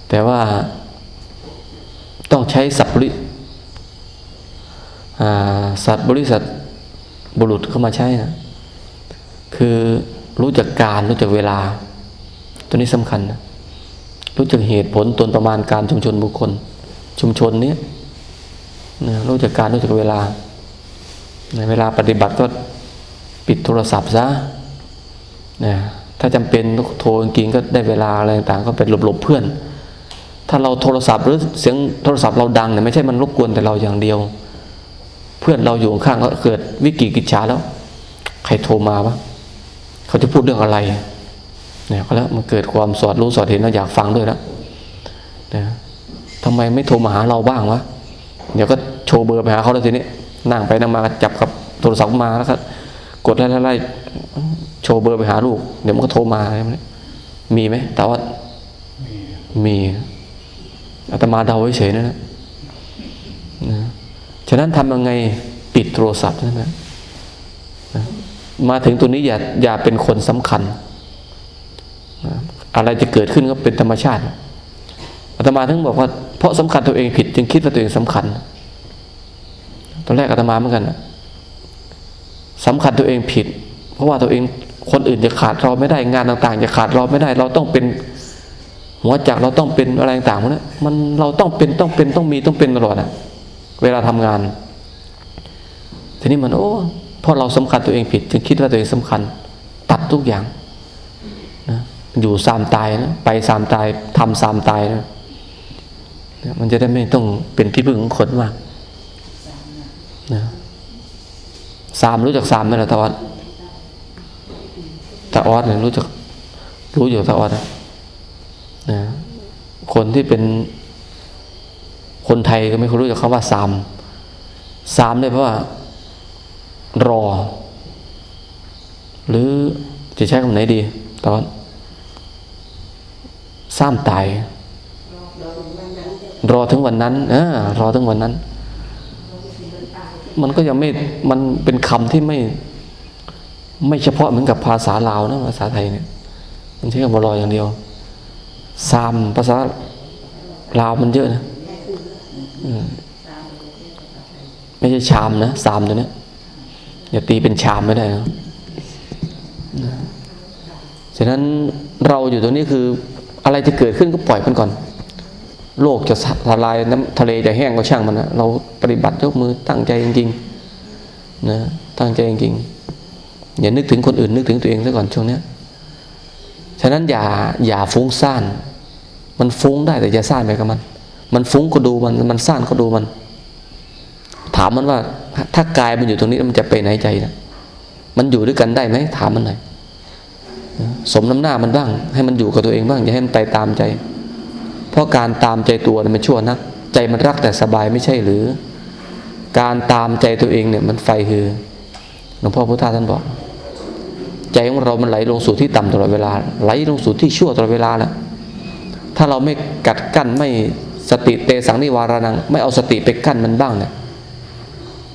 แต่ว่าต้องใช้สัพบริสัตบริษัทบุรุษเข้ามาใช้นะ คือรู้จักการรู้จักเวลา ตัวนี้สำคัญนะรู้จักเหตุผลตนประมาณการชุมชนบุคคล ชุมชนนี้นะรู้จักการรู้จักเวลาในเวลาปฏิบัติก็ปิดโทรศัพท์ซะนะถ้าจำเป็นโทรจริงก็ได้เวลาอะไรต่างก็ไปหลบๆเพื่อน ถ้าเราโทรศัพท์หรือเสียงโทรศัพท์เราดังเนี่ยไม่ใช่มันรบกวนแต่เราอย่างเดียว เพื่อนเราอยู่ข้างก็เกิดวิกฤตกิจฉาแล้ว ใครโทรมาวะ เขาจะพูดเรื่องอะไรเนี่ยก็แล้วมันเกิดความสอดรู้สอดเห็นเราอยากฟังด้วยแล้วนะทำไมไม่โทรมาหาเราบ้างวะเดี๋ยวก็โชว์เบอร์ไปหาเขาแล้วทีนี้นั่งไปนั่งมาจับกับโทรศัพท์มาแล้วก็กดไล่ไล่โชว์เบอร์ไปหาลูก เดี๋ยวมันก็โทรมาอะไรมีไหมแต่ว่ามีอาตมาเดาไว้เฉยนะนะนะฉะนั้นทำยังไงปิดโทรศัพท์ใช่ไหมนะ มาถึงตัวนี้อย่าอย่าเป็นคนสำคัญ อะไรจะเกิดขึ้นก็เป็นธรรมชาติอาตมาถึงบอกว่าเพราะสำคัญตัวเองผิด จึงคิดว่าตัวเองสำคัญ ตอนแรกอาตมาเหมือนกันสำคัญตัวเองผิด เพราะว่าตัวเองคนอื่นจะขาดเราไม่ได้งานต่าง ๆ จะขาดเราไม่ได้ เราต้องเป็น หัวจักเราต้องเป็นอะไรต่างๆพวกนี้มันเราต้องเป็นต้องเป็นต้องมีต้องเป็นตลอดอะเวลาทำงาน ทีนี้มันโอ้ เพราะเราสำคัญตัวเองผิด จึงคิดว่าตัวเองสำคัญ ตัดทุกอย่างนะอยู่สามตายนะไปสามตายทำสามตายนะมันจะได้ไม่ต้องเป็นที่พึ่งของคนมากนะสามรู้จักสามไหมล่ะตะวัดตะออดเนี่ยรู้จักรู้อยู่ตะออดนะนะคนที่เป็นคนไทยก็ไม่ครู้จักคำว่าสามสามเลยเพราะว่า รอ หรือจะใช้คำไหนดีตอนซ้ำตาย รอถึงวันนั้นเออรอถึงวันนั้น มันก็ยังไม่มันเป็นคำที่ไม่ ไม่เฉพาะเหมือนกับภาษาลาวนะภาษาไทยเนี่ยมันใช้คำว่ารออย่างเดียวซามภาษาลาวมันเยอะนะไม่ใช่ชามนะสามตัวเนี้ย อย่าตีเป็นชามไม่ได้นะฉะนั้นเราอยู่ตรงนี้คืออะไรจะเกิดขึ้นก็ปล่อยมันก่อน โลกจะทลายน้ำทะเลจะแห้งก็ช่างมันนะเราปฏิบัติยกมือตั้งใจจริงๆนะตั้งใจจริงๆอย่านึกถึงคนอื่นนึกถึงตัวเองซะก่อนช่วงนี้ฉะนั้นอย่าอย่าฟุ้งซ่าน มันฟุ้งได้แต่อย่าซ่านไปกับมัน มันฟุ้งก็ดูมันมันซ่านก็ดูมัน ถามมันว่า ถ้ากายมันอยู่ตรงนี้มันจะไปไหนใจนะมันอยู่ด้วยกันได้ไหมถามมันหน่อยสมน้ำหน้ามันบ้าง ให้มันอยู่กับตัวเองบ้างอย่าให้มันไปตามใจ เพราะการตามใจตัวมันชั่วนักใจมันรักแต่สบายไม่ใช่หรือ การตามใจตัวเองเนี่ยมันไฟคือหลวงพ่อพุทธาท่านบอก ใจของเรามันไหลลงสู่ที่ต่ำตลอดเวลา ไหลลงสู่ที่ชั่วตลอดเวลาแล้วถ้าเราไม่กัดกั้นไม่สติเตสังนิวารานัง ไม่เอาสติไปกั้นมันบ้างเนี่ย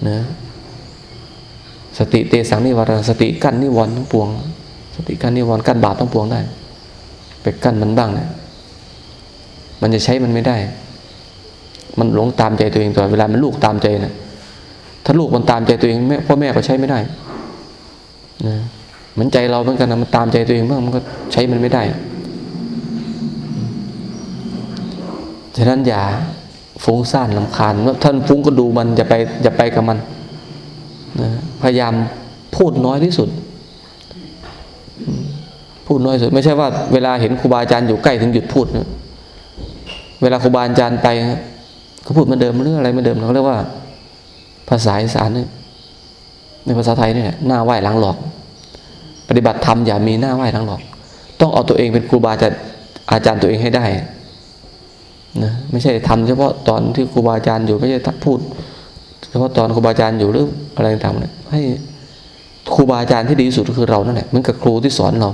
นะสติเตสังนิวรสติกั้นนิวรณ์ทั้งปวง สติกั้นนิวรณ์กั้นบาปทั้งปวงได้ ไปกั้นมันบ้างเนี่ยมันจะใช้มันไม่ได้ มันหลงตามใจตัวเองตลอดเวลามันลูกตามใจนะถ้าลูกมันตามใจตัวเองแม่พ่อแม่ก็ใช้ไม่ได้นะเหมือนใจเราเหมือนกันนะมันตามใจตัวเองบ้างมันก็ใช้มันไม่ได้ฉะนั้นอย่า ฟุ้งซ่านลำคาญท่านฟุ้งก็ดูมันอย่าไปอย่าไปกับมันนะพยายามพูดน้อยที่สุด พูดน้อยสุด ไม่ใช่ว่าเวลาเห็นครูบาอาจารย์อยู่ใกล้ถึงหยุดพูดนะเวลาครูบาอาจารย์ไปเขาพูดมือนเดิมเรื่องอะไรมือนเดิมเขาเรียกว่า ภาษาอีสานในภาษาไทยนี่ยหละหน้าไหว้หลังหลอก ปฏิบัติธรรมอย่ามีหน้าไหว้หลังหลอก ต้องเอาตัวเองเป็นครูบาอาจารย์ตัวเองให้ได้ นะไม่ใช่ทำเฉพาะตอนที่ครูบาอาจารย์อยู่ไม่ใช่พูด เฉพาะตอนครูบาอาจารย์อยู่หรืออะไรต่างๆเนี่ยให้ครูบาอาจารย์ที่ดีที่สุดก็คือเรานั่นแหละเหมือนกับครูที่สอนเรา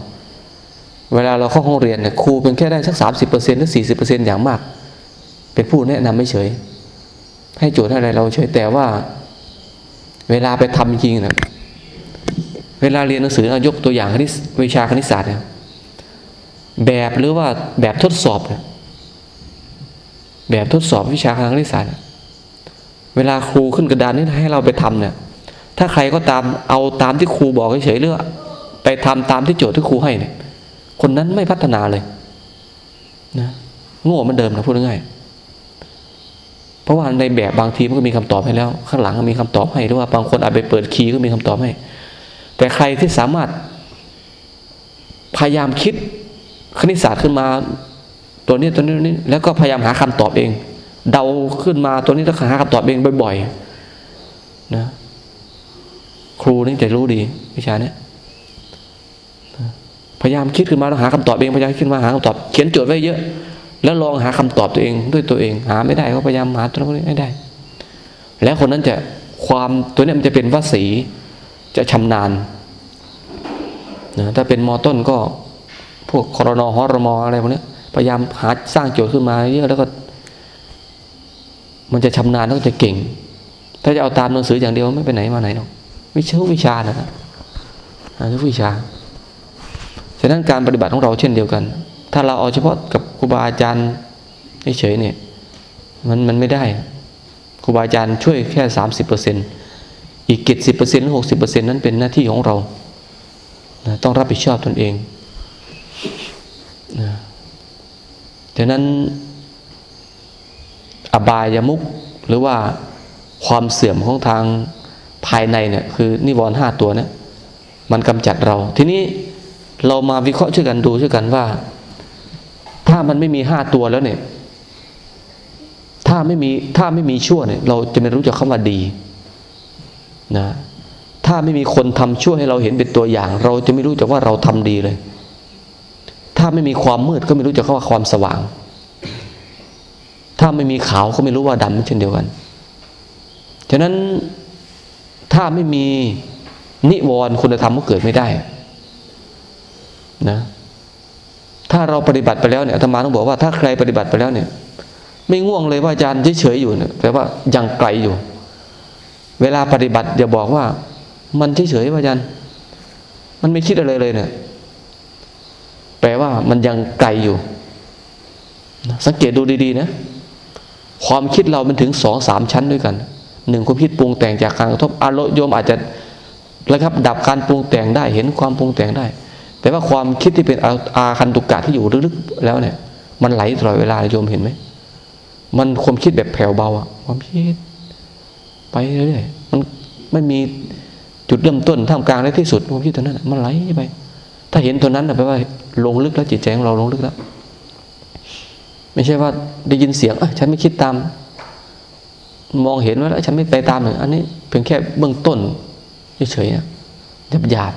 เวลาเราเข้าห้องเรียนเนี่ยครูเป็นแค่ได้สักสามสิบเปอร์เซ็นต์หรือสี่สิบเปอร์เซ็นต์อย่างมาก เป็นผู้แนะนำไม่เฉย ให้โจทย์อะไรเราเฉยแต่ว่า เวลาไปทำจริงนะเวลาเรียนหนังสือเอายกตัวอย่างคณิตวิชาคณิตศาสตร์เนี่ยแบบหรือว่าแบบทดสอบเนี่ย แบบทดสอบวิชาคณิตศาสตร์เวลาครูขึ้นกระดานนี่ให้เราไปทำเนี่ย ถ้าใครก็ตามเอาตามที่ครูบอกเฉยๆหรือไปทำตามที่โจทย์ที่ครูให้เนี่ย คนนั้นไม่พัฒนาเลย นะโง่เหมือนเดิมนะพูดง่ายๆเพราะว่าในแบบบางทีมันก็มีคำตอบให้แล้ว ข้างหลังก็มีคำตอบให้หรือว่าบางคนอาจไปเปิดคีย์ก็มีคำตอบให้ แต่ใครที่สามารถพยายามคิดคณิตศาสตร์ขึ้นมา ตัวนี้ตัวนี้ตัวนี้ แล้วก็พยายามหาคำตอบเอง เดาขึ้นมาตัวนี้แล้วหาคำตอบเองบ่อยๆนะ ครูนี่จะรู้ดีวิชาเนี้ยพยายามคิดขึ้นมาแล้วหาคำตอบเองพยายามคิดขึ้นมาหาคำตอบ เขียนโจทย์ไว้เยอะ แล้วลองหาคำตอบตัวเองด้วยตัวเอง หาไม่ได้ก็พยายามหาตัวนี้ให้ได้ แล้วคนนั้นจะความตัวนี้มันจะเป็นวสีจะชำนาญนะถ้าเป็นมอต้นก็พวกครนอฮอรมออะไรพวกนี้ พยายามหาสร้างโจทย์ขึ้นมาเยอะแล้วก็ มันจะชำนาญแล้วจะเก่ง ถ้าจะเอาตามหนังสืออย่างเดียวไม่ไปไหนมาไหนหรอกวิชาวิชานะครับทุกวิชาฉะนั้นการปฏิบัติของเราเช่นเดียวกัน ถ้าเราเอาเฉพาะกับครูบาอาจารย์เฉยๆเนี่ย มันมันไม่ได้ครูบาอาจารย์ช่วยแค่สามสิบเปอร์เซ็นอีกเจ็ดสิบเปอร์เซ็นต์หรือหกสิบเปอร์เซ็นต์นั้นเป็นหน้าที่ของเรา ต้องรับผิดชอบตนเองนะ ฉะนั้น อบายามุกหรือว่าความเสื่อมของทางภายในเนี่ย คือนิวรณ์ห้าตัวเนี่ย มันกำจัดเรา ทีนี้เรามาวิเคราะห์ช่วยกันดูช่วยกันว่า ถ้ามันไม่มีห้าตัวแล้วเนี่ย ถ้าไม่มีถ้าไม่มีชั่วเนี่ย เราจะไม่รู้จักคำว่าดีนะถ้าไม่มีคนทำชั่วให้เราเห็นเป็นตัวอย่าง เราจะไม่รู้จักว่าเราทำดีเลย ถ้าไม่มีความมืดก็ไม่รู้จักคำว่าความสว่าง ถ้าไม่มีขาวก็ไม่รู้ว่าดำเช่นเดียวกันฉะนั้นถ้าไม่มีนิวรณ์คุณธรรมก็เกิดไม่ได้นะถ้าเราปฏิบัติไปแล้วเนี่ยธรรมาต้องบอกว่าถ้าใครปฏิบัติไปแล้วเนี่ย ไม่ง่วงเลยว่าอาจารย์เฉยๆอยู่เนี่ยแปลว่ายังไกลอยู่ เวลาปฏิบัติอย่าบอกว่า มันเฉยๆว่าอาจารย์ มันไม่คิดอะไรเลยเนี่ย แปลว่ามันยังไกลอยู่ สังเกตดูดีๆนะ ความคิดเรามันถึงสองสามชั้นด้วยกันหนึ่งความคิดปรุงแต่งจากการกระทบอารมณ์โยมอาจจะระครับดับการปรุงแต่งได้เห็นความปรุงแต่งได้ แต่ว่าความคิดที่เป็นอาคันตุกกะที่อยู่ลึกๆแล้วเนี่ย มันไหลตลอดเวลาโยมเห็นไหมมันความคิดแบบแผ่วเบาอะความคิด ไปเรื่อยๆมันไม่มีจุดเริ่มต้นท่ามกลางและที่สุดความคิดตัวนั้นมันไหลไป ถ้าเห็นตัวนั้นแปลว่า ลงลึกแล้วจิตใจของเราลงลึกแล้ว ไม่ใช่ว่าได้ยินเสียงอะฉันไม่คิดตาม มองเห็นว่าแล้วฉันไม่ไปตามอันนี้เพียงแค่เบื้องต้นเฉยๆหยาบหยาบ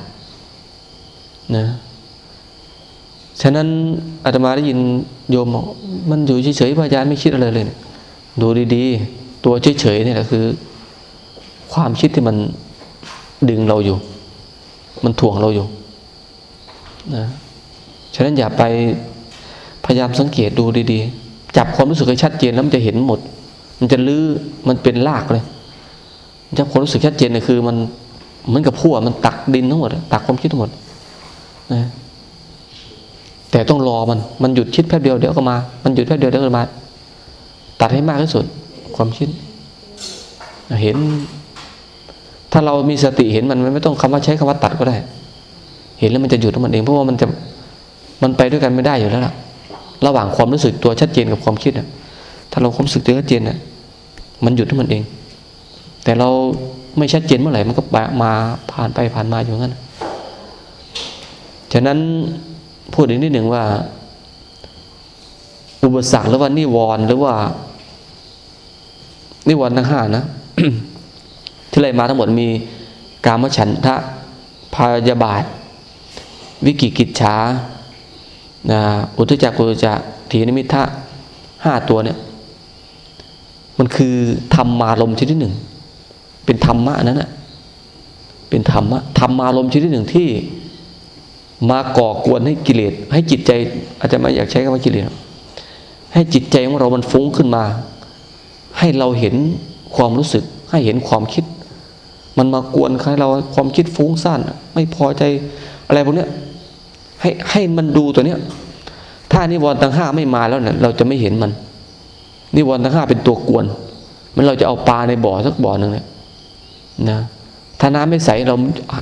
นะฉะนั้นอาตมาได้ยินโยมบอกมันอยู่เฉยๆพระอาจารย์ไม่คิดอะไรเลยดูดีๆ ตัวเฉยๆนี่แหละคือ ความคิดที่มันดึงเราอยู่ มันถ่วงเราอยู่ นะฉะนั้นอย่าไปพยายามสังเกตดูดีๆ จับความรู้สึกให้ชัดเจนแล้วมันจะเห็นหมด มันจะลื้อมันเป็นรากเลยจับความรู้สึกชัดเจนเนี่ยคือ มันเหมือนกับพั่วมันตักดินทั้งหมดตักความคิดทั้งหมดนะแต่ต้องรอมัน มันหยุดคิดแป๊บเดียวเดี๋ยวก็มา มันหยุดแป๊บเดียวเดี๋ยวก็มา ตัดให้มากที่สุด ความคิด เห็น ถ้าเรามีสติเห็นมันมันไม่ต้องคำว่าใช้คำว่าตัดก็ได้ เห็นแล้วมันจะหยุดของมันเองเพราะว่ามันจะมันไปด้วยกันไม่ได้อยู่แล้วล่ะ ระหว่างความรู้สึกตัวชัดเจนกับความคิดอะ ถ้าเราความรู้สึกตัวชัดเจนอะ มันหยุดของมันเอง แต่เราไม่ชัดเจนเมื่อไหร่มันก็มาผ่านไปผ่านมาอยู่งั้นฉะนั้นพูดอีกนิดหนึ่งว่า อุปสรรคหรือว่านิวรณ์หรือว่า นิวรณ์ทั้งห้านะที่เลยมาทั้งหมดมีกามฉันทะพยาบาท วิกิกิจฉาอุทจักกุจจะถีนิมิทะห้าตัวเนี่ย มันคือธรรมารมชนิดหนึ่ง เป็นธรรมะนั้นนะเป็นธรรมะธรรมารมชนิดหนึ่งที่มาก่อกวนให้กิเลส ให้จิตใจ อาจจะไม่อยากใช้คำว่ากิเลสให้จิตใจของเรามันฟุ้งขึ้นมา ให้เราเห็นความรู้สึก ให้เห็นความคิด มันมากวนให้เราความคิดฟุ้งซ่านไม่พอใจอะไรพวกนี้ ให้ให้มันดูตัวเนี้ย ถ้านิวรณ์ทั้งห้าไม่มาแล้วเนี่ยเราจะไม่เห็นมัน นิวรณ์ทั้งห้าเป็นตัวกวน มันเราจะเอาปลาในบ่อสักบ่อหนึ่งเนี่ยนะถ้าน้ำไม่ใสเรา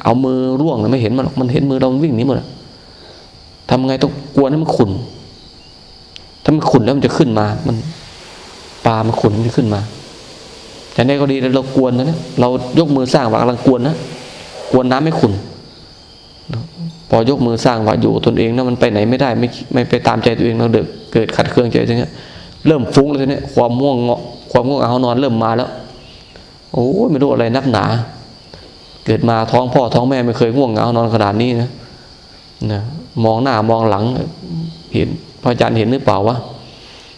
เอามือร่วงไม่เห็นมันมันเห็นมือเราวิ่งหนีหมดทำไงต้องกวนให้มันขุนถ้ามันขุนแล้วมันจะขึ้นมา มันปลามันขุนมันจะขึ้นมาแต่ในกรณีเรากวนนะเนี่ยเรายกมือสร้างว่ากำลังกวนนะกวนน้ำไม่ขุน พอยกมือสร้างว่าอยู่ตนเองนะมันไปไหนไม่ได้ไม่ไม่ไปตามใจตัวเองเราเดือเกิดขัดเคืองใจอย่างเงี้ยเริ่มฟุ้งเลยเนี่ยความง่วงเงาะความง่วงเอานอนเริ่มมาแล้ว โอ้ไม่รู้อะไรนักหนา เกิดมาท้องพ่อท้องแม่ไม่เคยง่วงเหงานอนขนาดนี้นะนะมองหน้ามองหลังเห็นพระอาจารย์เห็นหรือเปล่าวะ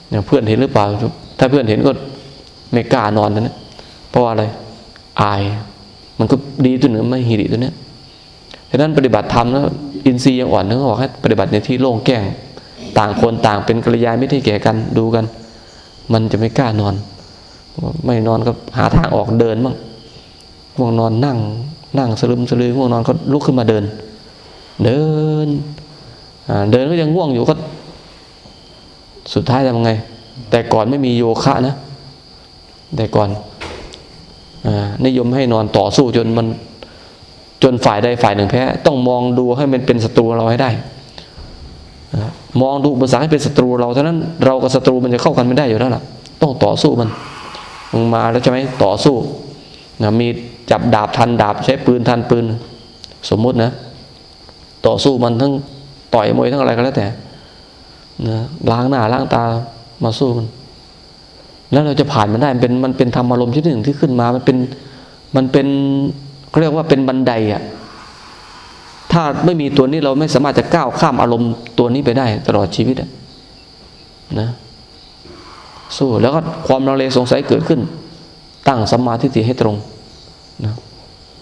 เนี่ยเพื่อนเห็นหรือเปล่า ถ้าเพื่อนเห็นก็ไม่กล้านอนนะเพราะว่าอะไร อาย มันก็ดีตัวหนึ่งไม่หิริตัวเนี้ย ฉะนั้นปฏิบัติธรรมแล้วอินทรีย์ยังอ่อนนึกบอกให้ปฏิบัติในที่โล่งแก้ง ต่างคนต่างเป็นกัลยาไม่ได้แก่กันดูกัน มันจะไม่กล้านอน ไม่นอนก็หาทางออกเดินบ้างง่วงนอนนั่ง นั่งสลึมสลือง่วงนอนก็ลุกขึ้นมาเดิน เดินเดินก็ยังง่วงอยู่ก็ สุดท้ายทำไง แต่ก่อนไม่มีโยคะนะ แต่ก่อนนิยมให้นอนต่อสู้จนมัน จนฝ่ายใดฝ่ายหนึ่งแพ้ ต้องมองดูให้มันเป็นศัตรูเราให้ได้มองดูภาษาให้เป็นศัตรูเราเท่านั้น เรากับศัตรูมันจะเข้ากันไม่ได้อยู่แล้วล่ะ ต้องต่อสู้มันมึงมาแล้วใช่ไหมต่อสู้นะมีจับดาบทันดาบใช้ปืนทันปืน สมมุตินะ ต่อสู้มันทั้งต่อยมวยทั้งอะไรก็แล้วแต่นะล้างหน้าล้างตามาสู้มัน แล้วเราจะผ่านมันได้มันเป็นมันเป็นธรรมอารมณ์ที่หนึ่งที่ขึ้นมา มันเป็นมันเป็น เขาเรียกว่าเป็นบันไดอะถ้าไม่มีตัวนี้เราไม่สามารถจะก้าวข้ามอารมณ์ตัวนี้ไปได้ตลอดชีวิตอะนะสู้แล้วก็ความลังเลสงสัยเกิดขึ้น ตั้งสัมมาทิฏฐิให้ตรงนะ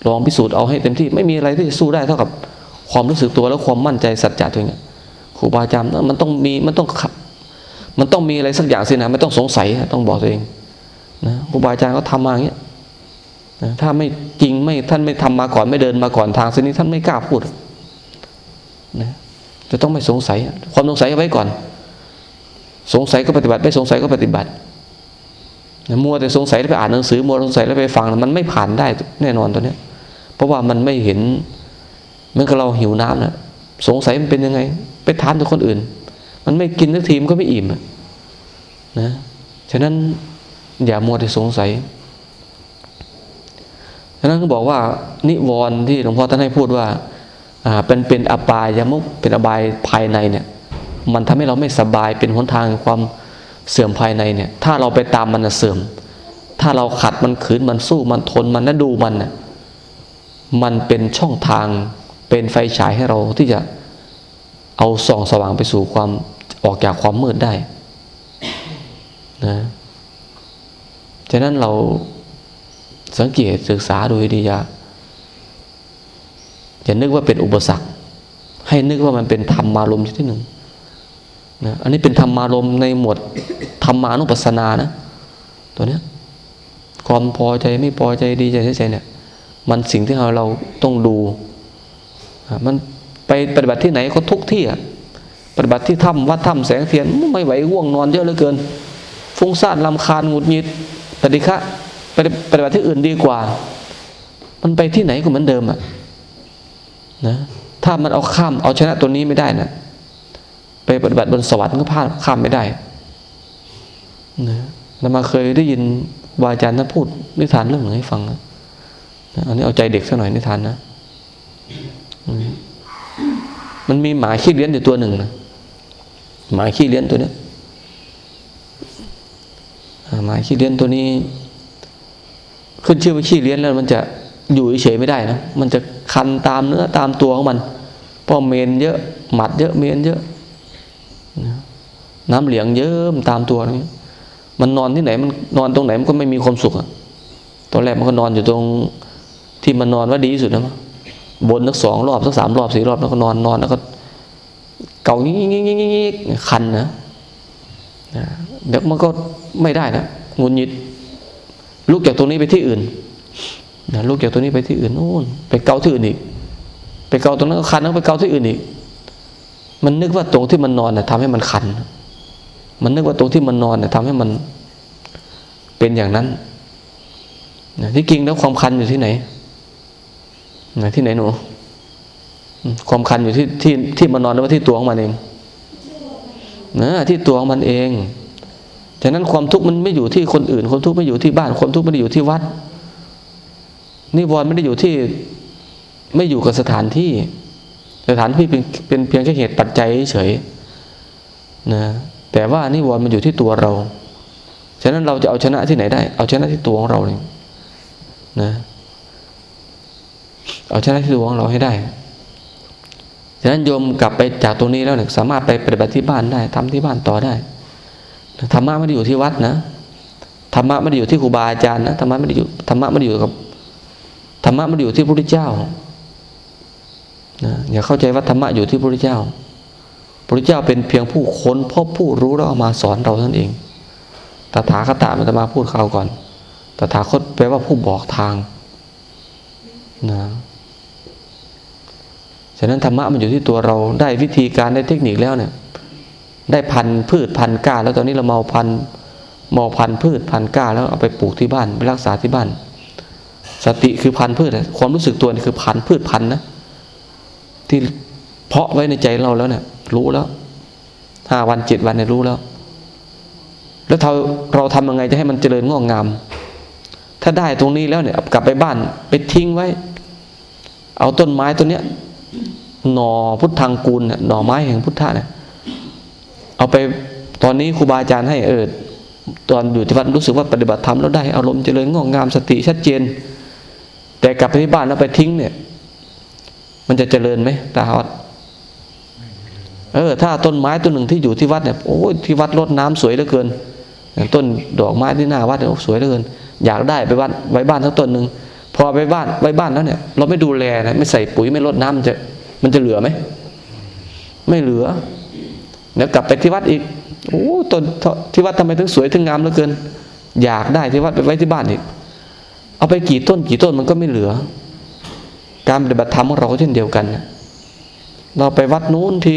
ลองพิสูจน์เอาให้เต็มที่ ไม่มีอะไรที่จะสู้ได้เท่ากับความรู้สึกตัวและความมั่นใจสัจจะตัวเองครูบาอาจารย์มันต้องมีมันต้องขับ มันต้องมีอะไรสักอย่างสินะไม่ต้องสงสัยต้องบอกตัวเองนะครูบาอาจารย์ก็ทำมาอย่างเงี้ยนะถ้าไม่จริง ไม่ท่านไม่ทำมาก่อนไม่เดินมาก่อนทางเส้นนี้ท่านไม่กล้าพูดนะจะต้องไม่สงสัย ความสงสัยไว้ก่อน สงสัยก็ปฏิบัติ ไม่สงสัยก็ปฏิบัตินะมัวแต่สงสัยแล้วไปอ่านหนังสือมัวสงสัยแล้วไปฟัง มันไม่ผ่านได้แน่นอนตัวเนี้ย เพราะว่ามันไม่เห็นเหมือนกับเราหิวน้ำนะสงสัยมันเป็นยังไง ไปทานกับคนอื่น มันไม่กินสักทีมันก็ไม่อิ่มนะฉะนั้นอย่ามัวแต่สงสัย ฉะนั้นก็บอกว่านิวรณ์ที่หลวงพ่อท่านให้พูดว่าเป็นเป็นอบายยมุกเป็นอบายภายในเนี่ย มันทำให้เราไม่สบายเป็นหนทางความเสื่อมภายในเนี่ย ถ้าเราไปตามมันเสื่อม ถ้าเราขัดมันขืนมันสู้มันทนมันนดูมันเนี่ยมันเป็นช่องทางเป็นไฟฉายให้เราที่จะเอาส่องสว่างไปสู่ความออกจากความมืดได้นะฉะนั้นเรา สังเกตศึกษาโดยดีอย่าอย่านึกว่าเป็นอุปสรรค ให้นึกว่ามันเป็นธรรมารมณ์ที่หนึ่งนะอันนี้เป็นธรรมารมณ์ในหมวดธรรมานุปัสสนานะ ตัวเนี้ยความพอใจไม่พอใจดีใจเสียเนี่ย มันสิ่งที่เราเราต้องดู มันไปปฏิบัติที่ไหนก็ทุกที่อะปฏิบัติที่ถ้ำวัดถ้ำแสงเทียนไม่ไหวง่วงนอนเยอะเหลือเกิน ฟุ้งซ่านลำคาญหงุดหงิดปฏิฆะ ไปปฏิบัติที่อื่นดีกว่า มันไปที่ไหนก็เหมือนเดิมอะนะถ้ามันเอาข้ามเอาชนะตัวนี้ไม่ได้นะไปปฏิบัติบนสวรรค์ก็พลาดข้ามไม่ได้นะเรามาเคยได้ยินวาจารย์ท่านพูดนิทานเรื่องหนึ่งให้ฟังนะอันนี้เอาใจเด็กสักหน่อยนิทานนะมันมีหมาขี้เลี้ยนอยู่ตัวหนึ่งนะหมาขี้เลี้ยนตัวนี้หมาขี้เลี้ยนตัวนี้ ขึ้นชื่อว่าขี้เลี้ยนแล้วมันจะอยู่เฉยไม่ได้นะ มันจะคันตามเนื้อตามตัวของมัน เพราะเมนเยอะหมัดเยอะเมนเยอะ น้ำเหลียงเยอะตามตัวนี้มันนอนที่ไหนมันนอนตรงไหนมันก็ไม่มีความสุขอะตอนแรกมันก็นอนอยู่ตรงที่มันนอนว่าดีที่สุดนะบนสักสองรอบสักสามรอบสี่รอบแล้วก็นอนนอนแล้วก็เก่างี้งี้งี้งี้คันนะเดี๋ยวมันก็ไม่ได้นะงุนยิด ลุกจากตรงนี้ไปที่อื่นนะลุกจากตรงนี้ไปที่อื่นนู่นไปเกาที่อื่นอีก ไปเกาตรงนั้นก็คันแล้วไปเกาที่อื่นอีก มันนึกว่าตรงที่มันนอนน่ะทำให้มันคัน มันนึกว่าตรงที่มันนอนน่ะทำให้มันเป็นอย่างนั้นนะที่จริงแล้วความคันอยู่ที่ไหนนะที่ไหนหนูความคันอยู่ที่ที่ที่มันนอนหรือว่าที่ตัวของมันเองนะที่ตัวของมันเอง ฉะนั้นความทุกข์มันไม่อยู่ที่คนอื่น ความทุกข์ไม่อยู่ที่บ้าน ความทุกข์ไม่ได้อยู่ที่วัด นิวรณ์ไม่ได้อยู่ที่ไม่อยู่กับสถานที่ สถานที่เป็นเป็นเพียงแค่เหตุปัจจัยเฉยนะแต่ว่านิวรณ์มันอยู่ที่ตัวเรา ฉะนั้นเราจะเอาชนะที่ไหนได้ เอาชนะที่ตัวของเราเองนะเอาชนะที่ตัวของเราให้ได้ ฉะนั้นโยมกลับไปจากตรงนี้แล้วเนี่ยสามารถไปปฏิบัติที่บ้านได้ทำที่บ้านต่อได้ ธรรมะไม่ได้อยู่ที่วัดนะธรรมะไม่ได้อยู่ที่ครูบาอาจารย์นะธรรมะไม่ได้อยู่ธรรมะไม่ได้อยู่กับธรรมะไม่ได้อยู่ที่พระพุทธเจ้านะอย่าเข้าใจว่าธรรมะอยู่ที่พระพุทธเจ้าพระพุทธเจ้าเป็นเพียงผู้ค้นพบผู้รู้แล้วเอามาสอนเราท่านเองตถาคตมันจะมาพูดเขาก่อนตถาคตแปลว่าผู้บอกทางนะฉะนั้นธรรมะมันอยู่ที่ตัวเราได้วิธีการได้เทคนิคแล้วเนี่ย ได้พันพืชพันก้า แล้วตอนนี้เราเมาพันเมาพันพืชพันก้า แล้วเอาไปปลูกที่บ้านไปรักษาที่บ้าน สติคือพันพืชความรู้สึกตัวนี่คือพันพืชพันนะที่เพาะไว้ในใจเราแล้วเนี่ยรู้แล้วห้าวันเจ็ดวันเนี่ยรู้แล้ว แล้วเราเราทำยังไงจะให้มันเจริญงอกงาม ถ้าได้ตรงนี้แล้วเนี่ยกลับไปบ้านไปทิ้งไว้ เอาต้นไม้ตัวเนี้ยหน่อพุทธังกูลเนี่ยหน่อไม้แห่งพุทธะเนี่ย เอาไปตอนนี้ครูบาอาจารย์ให้เออตอนอยู่ที่วัดรู้สึกว่าปฏิบัติธรรมแล้วได้อารมณ์เจริญงอกงามสติชัดเจน แต่กลับไปที่บ้านแล้วไปทิ้งเนี่ย มันจะเจริญไหมตาวัดเออถ้าต้นไม้ต้นหนึ่งที่อยู่ที่วัดเนี่ยโอ้ยที่วัดรดน้ำสวยเหลือเกิน ต้นดอกไม้ที่หน้าวัดเนี่ยสวยเหลือเกิน อยากได้ไปบ้านไว้บ้านทั้งต้นหนึ่งพอไปบ้านไว้บ้านแล้วเนี่ย เราไม่ดูแลนะไม่ใส่ปุ๋ยไม่รดน้ำจะมันจะเหลือไหมไม่เหลือ เดี๋ยวกลับไปที่วัดอีกโอ้ต้นที่วัดทำไมถึงสวยถึงงามเหลือเกิน อยากได้ที่วัดไปไว้ที่บ้านอีก เอาไปกี่ต้นกี่ต้นมันก็ไม่เหลือ การปฏิบัติธรรมของเราก็เช่นเดียวกัน เราไปวัดนู้นที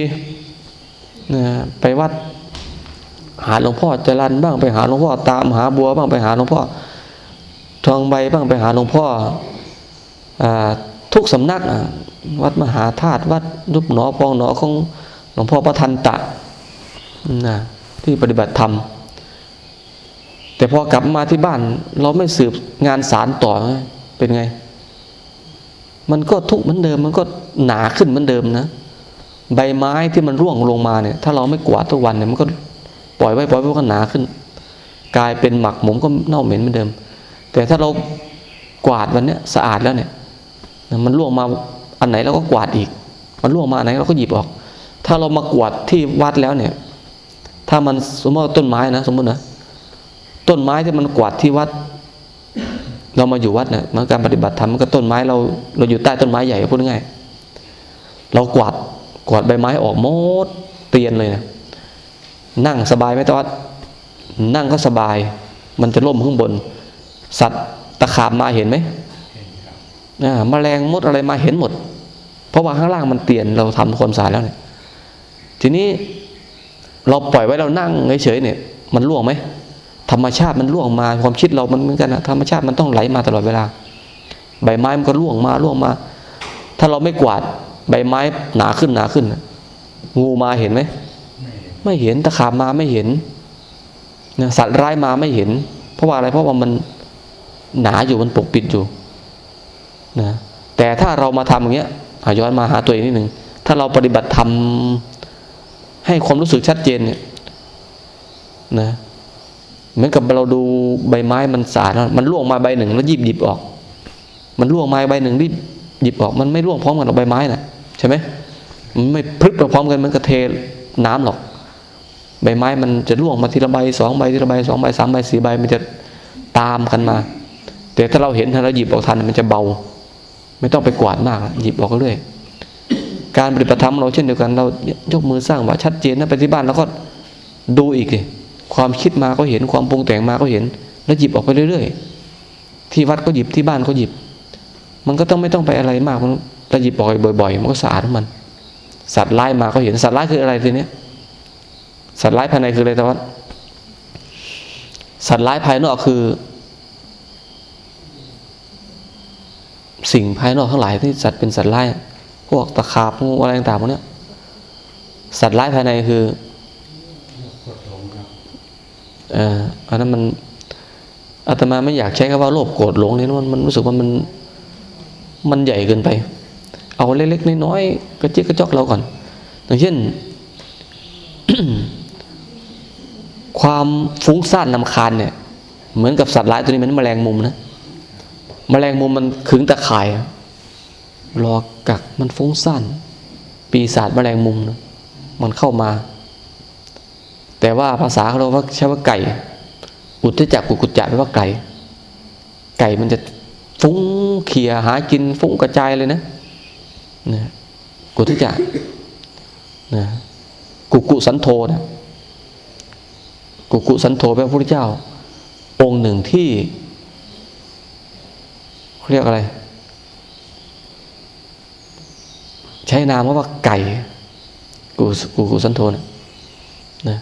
ไปวัดหาหลวงพ่อจรันบ้างไปหาหลวงพ่อตามหาบัวบ้างไปหาหลวงพ่อทองใบบ้างไปหาหลวงพ่ออทุกสำนักวัดมหาธาตุวัดรูปหนอพองหนอของหลวงพ่อพระทันตะ นะที่ปฏิบัติธรรม แต่พอกลับมาที่บ้าน เราไม่สืบงานสารต่อเป็นไง มันก็ทุกข์เหมือนเดิม มันก็หนาขึ้นเหมือนเดิมนะ ใบไม้ที่มันร่วงลงมาเนี่ย ถ้าเราไม่กวาดทุกวันเนี่ยมันก็ปล่อยไว้ปล่อยไว้ก็หนาขึ้น กลายเป็นหมักหมมก็เน่าเหม็นเหมือนเดิม แต่ถ้าเรากวาดวันเนี้ยสะอาดแล้วเนี่ย มันร่วงมาอันไหนเราก็กวาดอีก มันร่วงมาอันไหนเราก็หยิบออก ถ้าเรามากวาดที่วัดแล้วเนี่ย ถ้ามันสมมติต้นไม้นะ สมมตินะต้นไม้ที่มันกวาดที่วัด เรามาอยู่วัดเนี่ยมันการปฏิบัติธรรมมันก็ต้นไม้เราเราอยู่ใต้ต้นไม้ใหญ่พูดง่ายเรากวาดกวาดใบไม้ออกหมดเตียนเลยนะนั่งสบายไหมตอดนั่งก็สบาย มันจะล่มข้างบน สัตว์ตะขาบมาเห็นไหมอ่าแมลงมดอะไรมาเห็นหมด เพราะว่าข้างล่างมันเตียนเราทำความสะอาดแล้วเนี่ยทีนี้ เราปล่อยไว้เรานั่งเฉยๆเนี่ย มันล่วงไหมธรรมชาติมันล่วงมาความคิดเรามันเหมือนกันนะธรรมชาติมันต้องไหลมาตลอดเวลา ใบไม้มันก็ล่วงมาล่วงมา ถ้าเราไม่กวาด ใบไม้หนาขึ้นหนาขึ้น งูมาเห็นไหมไม่เห็นตะขาบมาไม่เห็นนะสัตว์ร้ายมาไม่เห็น เพราะว่าอะไรเพราะว่ามันหนาอยู่มันปกปิดอยู่นะแต่ถ้าเรามาทำอย่างเงี้ยย้อนมาหาตัวเองนิดหนึ่งถ้าเราปฏิบัติธรรม ให้ความรู้สึกชัดเจนเนี่ยนะเหมือนกับเราดูใบไม้มันสาดมันร่วงมาใบหนึ่งแล้วหยิบหยิบออก มันร่วงมาใบหนึ่งรีบหยิบออกมันไม่ร่วงพร้อมกันกับใบไม้น่ะใช่ไหมมันไม่พลึกพร้อมกันมันกระเทน้ำหรอก ใบไม้มันจะร่วงมาทีละใบสองใบทีละใบสองใบสามใบสี่ใบมันจะตามกันมา แต่ถ้าเราเห็นถ้าเราหยิบออกทันมันจะเบา ไม่ต้องไปกวาดมากหยิบออกเรื่อย การปฏิบัติธรรมเราเช่นเดียวกัน เรายกมือสร้างว่าชัดเจนนะไปที่บ้านแล้วก็ดูอีกเลยความคิดมาก็เห็นความปรุงแต่งมาก็เห็น แล้วหยิบออกไปเรื่อยๆ ที่วัดก็หยิบที่บ้านก็หยิบ มันก็ต้องไม่ต้องไปอะไรมากมันเราหยิบออกบ่อย ๆ มันก็สะอาดมัน สัตว์ร้ายมาก็เห็นสัตว์ร้ายคืออะไรทีนี้สัตว์ร้ายภายในคืออะไรตะวันสัตว์ร้ายภายนอกคือ สิ่งภายนอกทั้งหลายที่สัตว์เป็นสัตว์ร้าย พวกตะขาบงูอะไรต่างๆพวกนี้สัตว์ร้ายภายในคือเอ่ออันนั้นมันอาตมาไม่อยากใช้คำว่าโลภโกรธหลงนี่มันมันรู้สึกว่ามันมันใหญ่เกินไป เอาเล็กๆน้อยๆกระจิกกระจอกเราก่อนอย่างเช่น ความฟุ้งซ่านนำคาญเนี่ย เหมือนกับสัตว์ร้ายตัวนี้มันแมลงมุมนะแมลงมุมมันขึงตะข่าย รอกักมันฟุ้งซ่านปีศาจแมลงมุมนะมันเข้ามา แต่ว่าภาษาเราว่าใช้ว่าไก่ อุทจักกุกุจจะแปลว่าไก่ ไก่มันจะฟุ้งเขี่ยหากินฟุ้งกระจายเลยนะนะกุทจักนะกุกุสันโธนะกุกุสันโธแปลว่าพระพุทธเจ้า องค์หนึ่งที่เรียกอะไร ใช้นามว่าไก่กุกุกุสันโธนะนะ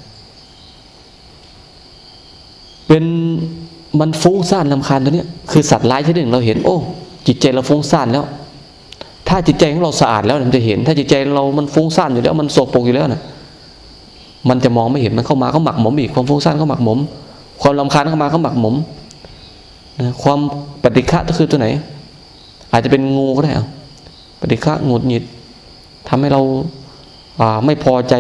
เป็นมันฟุ้งซ่านลำคาญตัวเนี้ยคือสัตว์ร้ายชนิดหนึ่งเราเห็น โอ้ จิตใจเราฟุ้งซ่านแล้ว ถ้าจิตใจของเราสะอาดแล้วมันจะเห็น ถ้าจิตใจเรามันฟุ้งซ่านอยู่แล้ว มันโศกปกอยู่แล้วนะมันจะมองไม่เห็นมันเข้ามาเขาหมักหมมอีกความฟุ้งซ่านเขาหมักหมม ความลำคาญเข้ามาเขาหมักหมมนะความปฏิฆะก็คือตัวไหน อาจจะเป็นงูก็ได้เอาปฏิฆะหงุดหงิด ทำให้เราาไม่พอใจ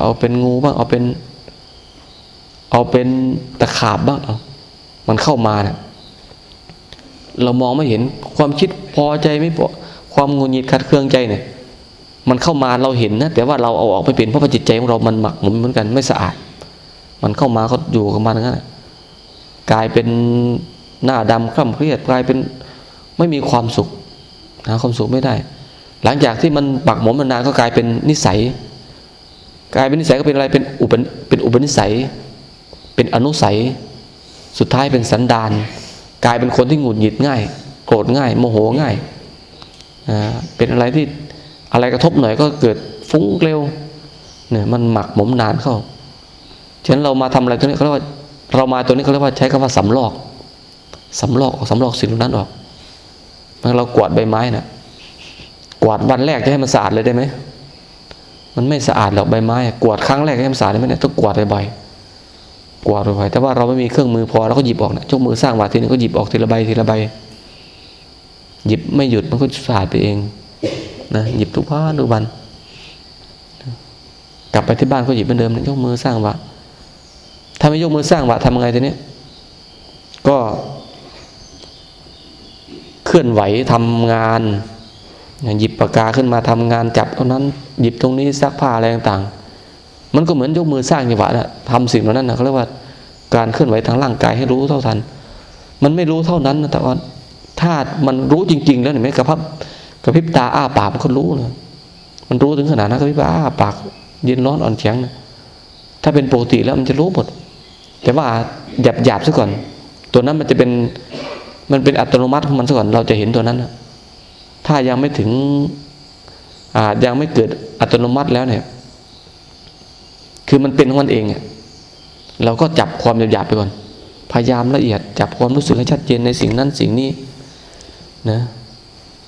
เอาเป็นงูบ้าง เอาเป็น เอาเป็นตะขาบบ้างเอามันเข้ามาเนะี่ยเรามองไม่เห็นความคิดพอใจไม่พอความงุนงิดขัดเคืองใจเนี่ย มันเข้ามาเราเห็นนะแต่ว่าเราเอาออกไปเป็นเพราะจิตใจของเรามันหมักหมมเหมือนกันไม่สะอาด มันเข้ามาเขาอยู่กับมันงั้นกลายเป็นหน้าดำคล่ำเครียดกลายเป็นไม่มีความสุขหาความสุขไม่ได้ หลังจากที่มันปักหมมมานานก็กลายเป็นนิสัย กลายเป็นนิสัยก็เป็นอะไรเป็นอุปเป็นอุปนิสัย เป็นอนุสัย สุดท้ายเป็นสันดานกลายเป็นคนที่หงุดหงิดง่าย โกรธง่าย โมโหง่ายเป็นอะไรที่อะไรกระทบหน่อยก็เกิดฟุ้งเร็วเนี่ยมันหมักหมมนานเข้าฉะนั้นเรามาทำอะไรตัวนี้เขาเรียกว่าเรามาตัวนี้เขาเรียกว่าใช้คำว่าสำลอกสำลอกสำลอกสิ่งนั้นออกมันเรากวาดใบไม้นะ่ะ กวาดวันแรกจะให้มันสะอาดเลยได้ไหมมันไม่สะอาดหรอกใบไม้กวาดครั้งแรกให้มันสะอาดได้ไหมเนี่ยต้องกวาดบ่อยๆกวาดบ่อยๆแต่ว่าเราไม่มีเครื่องมือพอเราก็หยิบออกนะจกมือสร้างวาดทีนึงก็หยิบออกทีละใบทีละใบหยิบไม่หยุดมันก็สะอาดไปเองนะหยิบทุกวันทุกวัน กลับไปที่บ้านก็หยิบเหมือนเดิมยกมือสร้างวะถ้าไม่ยกมือสร้างวะทำยังไงทีนี้ก็เคลื่อนไหวทำงาน หยิบปากกาขึ้นมาทำงานจับตรงนั้น หยิบตรงนี้ซักผ้าอะไรต่างๆ มันก็เหมือนยกมือสร้างจังหวะนะทำสิ่งเหล่านั้นนะเขาเรียกว่าการเคลื่อนไหวทางร่างกายให้รู้เท่าทัน มันไม่รู้เท่านั้นนะแต่ว่าถ้ามันรู้จริง ๆ แล้วเห็นไหมกระพับกระพริบตาอ้าปากมันก็รู้เลยมันรู้ถึงขนาดนั้นกระพริบตาอ้าปากเย็นร้อนอ่อนแข็งนะถ้าเป็นปกติแล้วมันจะรู้หมด แต่ว่าหยาบหยาบซะก่อน ตัวนั้นมันจะเป็นมันเป็นอัตโนมัติของมันซะก่อนเราจะเห็นตัวนั้นนะ ถ้ายังไม่ถึงยังไม่เกิดอัตโนมัติแล้วเนี่ย คือมันเป็นของมันเองเนี่ยเราก็จับความหยาบๆไปก่อน พยายามละเอียด จับความรู้สึกให้ชัดเจนในสิ่งนั้นสิ่งนี้นะ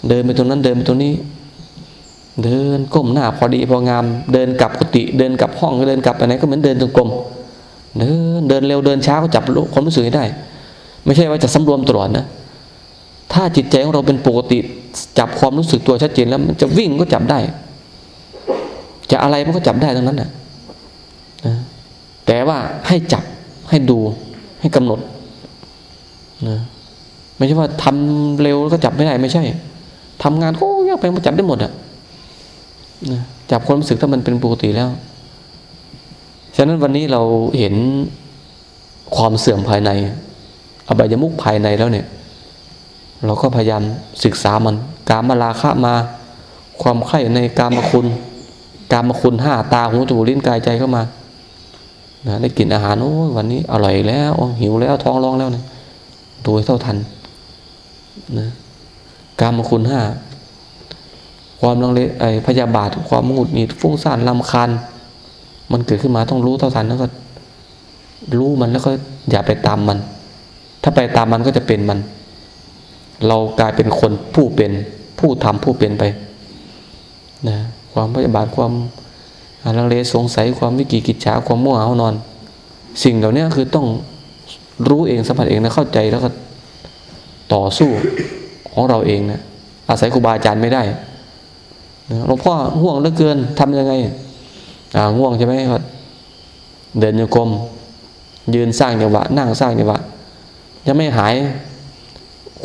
เดินไปตรงนั้นเดินไปตรงนี้ เดินก้มหน้าพอดีพองาม เดินกลับกุฏิเดินกลับห้องเดินกลับไปไหนก็เหมือนเดินจงกรมเดินเดินเร็วเดินช้าก็จับความรู้สึกให้ได้ ไม่ใช่ว่าจะสำรวมตลอดนะ ถ้าจิตใจของเราเป็นปกติ จับความรู้สึกตัวชัดเจนแล้วมันจะวิ่งก็จับได้ จะอะไรมันก็จับได้ทั้งนั้นนะนะแต่ว่าให้จับให้ดูให้กำหนดนะไม่ใช่ว่าทำเร็วแล้วก็จับไม่ได้ไม่ใช่ทำงานก็ยากไปมันจับได้หมดอะนะจับความรู้สึกถ้ามันเป็นปกติแล้ว ฉะนั้นวันนี้เราเห็นความเสื่อมภายในอบายมุขภายในแล้วเนี่ย เราก็พยายามศึกษามัน การมาลาคะมา ความใคร่ในการมาคุณ การมาคุณห้าตาหูจมูกลิ้นกายใจเข้ามานะได้กินอาหารโอ้วันนี้อร่อยแล้วหิวแล้วท้องร้องแล้วเนี่ยดูให้เท่าทันนะการมาคุณห้าความลังเลไอพยาบาท ความหงุดหงิดฟุ้งซ่านลำคาญมันเกิดขึ้นมาต้องรู้เท่าทันแล้วก็ รู้มันแล้วก็อย่าไปตามมัน ถ้าไปตามมันก็จะเป็นมัน เรากลายเป็นคนผู้เป็นผู้ทำผู้เป็นไปนะความพยาบาทความลังเลสงสัยความวิกิกิจฉาความมั่วเอานอน สิ่งเหล่านี้คือต้องรู้เองสัมผัสเองนะเข้าใจแล้วก็ต่อสู้ของเราเองนะอาศัยครูบาอาจารย์ไม่ได้หลวงพ่อห่วงเหลือเกินทำยังไงอ่าง่วงใช่ไหมครับเดินโยกมยืนสร้างจังหวะนั่งสร้างจังหวะยังไม่หาย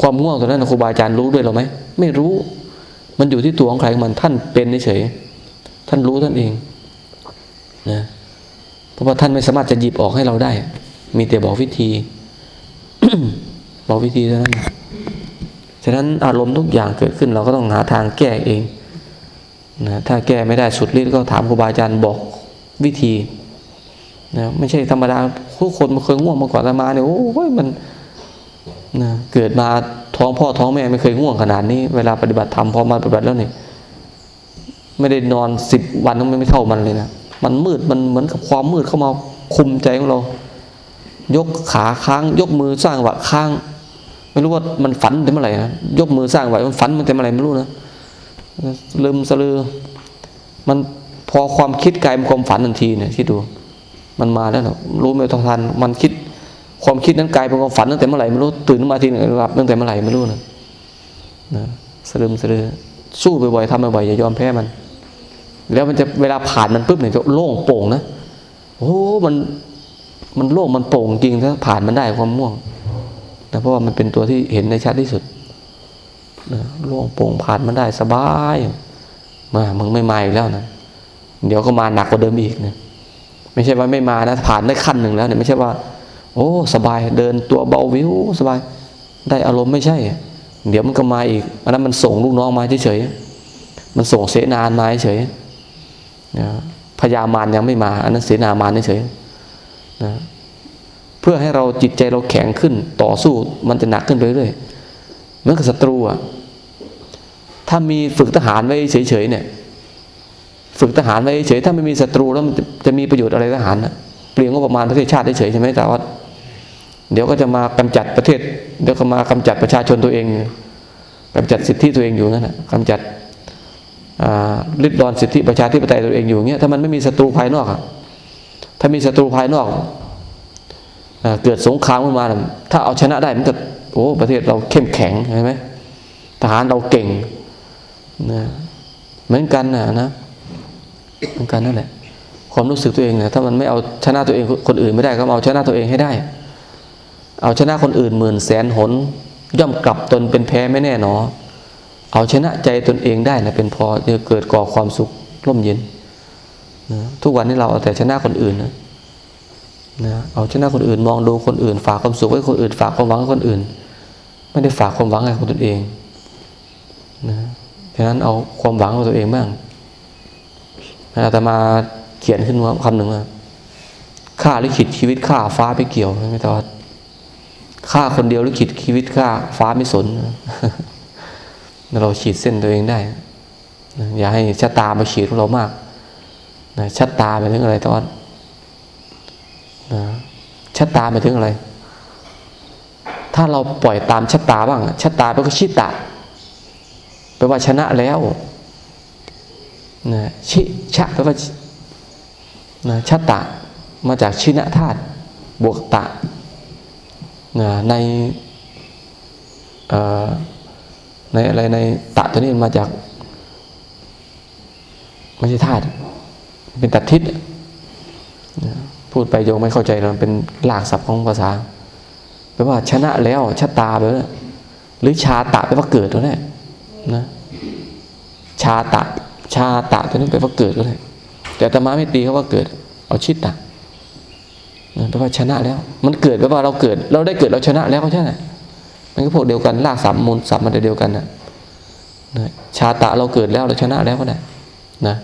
ความง่วงตัวนั้นครูบาอาจารย์รู้ด้วยหรือไหมไม่รู้ มันอยู่ที่ตัวของใครของมันท่านเป็นเฉยท่านรู้ท่านเองนะเพราะว่าท่านไม่สามารถจะหยิบออกให้เราได้ มีแต่บอกวิธีบอกวิธีเท่านั้นฉะนั้นอารมณ์ทุกอย่างเกิดขึ้น เราก็ต้องหาทางแก้เองนะถ้าแก้ไม่ได้สุดฤทธิ์ก็ถามครูบาอาจารย์บอกวิธีนะไม่ใช่ธรรมดาทุกคนมาเคยง่วงมาก่อนมาเนี่ยโอ้ยมัน นะเกิดมาท้องพ่อท้องแม่ไม่เคยง่วงขนาดนี้ เวลาปฏิบัติธรรมพอมาปฏิบัติแล้วนี่ไม่ได้นอนสิบวันก็ไม่เท่ามันเลยนะมันมืดมันเหมือนกับความมืดเข้ามาคุมใจของเรา ยกขาค้าง ยกมือสร้างวะค้าง ไม่รู้ว่ามันฝันแต่เมื่อไหร่นะยกมือสร้างไว้มันฝันมันแต่เมื่อไหร่ไม่รู้นะลืมสลือ มันพอความคิดกลายเป็นความฝันทันทีเนี่ยคิดดู มันมาแล้วนะรู้ไม่ทัน มันคิด ความคิดนั้นกลายเป็นความฝันตั้งแต่เมื่อไหร่ไม่รู้ตื่นมาทีนึงหลับตั้งแต่เมื่อไหร่ไม่รู้นะนะสลืมสลือสู้บ่อยๆทำบ่อยๆอย่ายอมแพ้มัน แล้วมันจะเวลาผ่านมันปุ๊บเนี่ยจะโล่งโป่งนะโอ้มันมันโล่งมันโป่งจริงถ้าผ่านมันได้ความม่วงนะเพราะว่ามันเป็นตัวที่เห็นในชัดที่สุดนะโล่งโป่งผ่านมันได้สบายมามึงไม่มาอีกแล้วนะเดี๋ยวก็มาหนักกว่าเดิมอีกนะไม่ใช่ว่าไม่มานะผ่านได้ขั้นหนึ่งแล้วเนี่ยไม่ใช่ว่า โอ้ สบายเดินตัวเบาวิวสบาย ได้อารมณ์ไม่ใช่ เดี๋ยวมันก็มาอีกอันนั้นมันส่งลูกน้องมาเฉยๆมันส่งเสนานมาเฉยนะพญามารยังไม่มา อันนั้นเสนามารเฉยนะเพื่อให้เราจิตใจเราแข็งขึ้นต่อสู้มันจะหนักขึ้นไปเรื่อยเหมือนกับศัตรูอะถ้ามีฝึกทหารไว้เฉยๆเนี่ย ฝึกทหารไว้เฉยถ้าไม่มีศัตรูแล้วมันจะมีประโยชน์อะไรทหารนะเปลี่ยนงบประมาณประเทศชาติเฉยใช่ไหมแต่ว่า เดี๋ยวก็จะมากำจัดประเทศ เดี๋ยวก็มากำจัดประชาชนตัวเองกำจัดสิทธิตัวเองอยู่นั่นแหละกำจัดริดรอนสิทธิประชาธิปไตยตัวเองอยู่เงี้ยถ้ามันไม่มีศัตรูภายนอกถ้ามีศัตรูภายนอกเกิดสงครามขึ้นมา ถ้าเอาชนะได้มันก็โอ้ประเทศเราเข้มแข็งใช่ไหมทหารเราเก่งนะเหมือนกันนะนะเหมือนกันนั่นแหละความรู้สึกตัวเองเนี่ยถ้ามันไม่เอาชนะตัวเองคนอื่นไม่ได้ก็เอาชนะตัวเองให้ได้ เอาชนะคนอื่นหมื่นแสนหน ย่อมกลับตนเป็นแพ้ไม่แน่นอ เอาชนะใจตนเองได้นะเป็นพอจะเกิดก่อความสุขร่มเย็นนะทุกวันนี้เราเอาแต่ชนะคนอื่นนะนะเอาชนะคนอื่นมองดูคนอื่น ฝากความสุขไว้คนอื่น ฝากความหวังให้คนอื่น ไม่ได้ฝากความหวังให้คนตนเองนะฉะนั้นเอาความหวังของตัวเองบ้างอาตมาเขียนขึ้นว่าคำหนึ่งว่าข้าลิขิตชีวิตข้าฟ้าไม่เกี่ยวไม่ตอด ข้าคนเดียวลิขิตชีวิตข้าฟ้าไม่สน เราฉีดเส้นตัวเองได้ อย่าให้ชะตามาฉีดของเรามากนะชะตาไปถึงอะไรตอนนะชะตาไปถึงอะไร ถ้าเราปล่อยตามชะตาบ้างชะตาเป็นก็ชิตะแปลว่าชนะแล้วนะชิชะแปลว่านะชะตะมาจากชินะธาตุบวกตะ นะในในอะไรในตะตัวนี้มาจากไม่ใช่ธาตุเป็นตัดทิศพูดไปโยงไม่เข้าใจเราเป็นหลากศัพท์ของภาษาแปลว่าชนะแล้วชะตาไปแล้วหรือชาตะแปลว่าเกิดตัวนี้นะชาตะ ชาตะตัวนี้แปลว่าเกิดก็ได้แต่ธรรมะไม่ตีเขาว่าเกิด เอาชิดตะ แปลว่าชนะแล้ว มันเกิดแปลว่าเราเกิด เราได้เกิดเราชนะแล้วก็ใช่ไหมมันก็พวกเดียวกันลากสามมูลสับมันเดียวกันนะชาตะเราเกิดแล้วเราชนะแล้วก็ได้นะ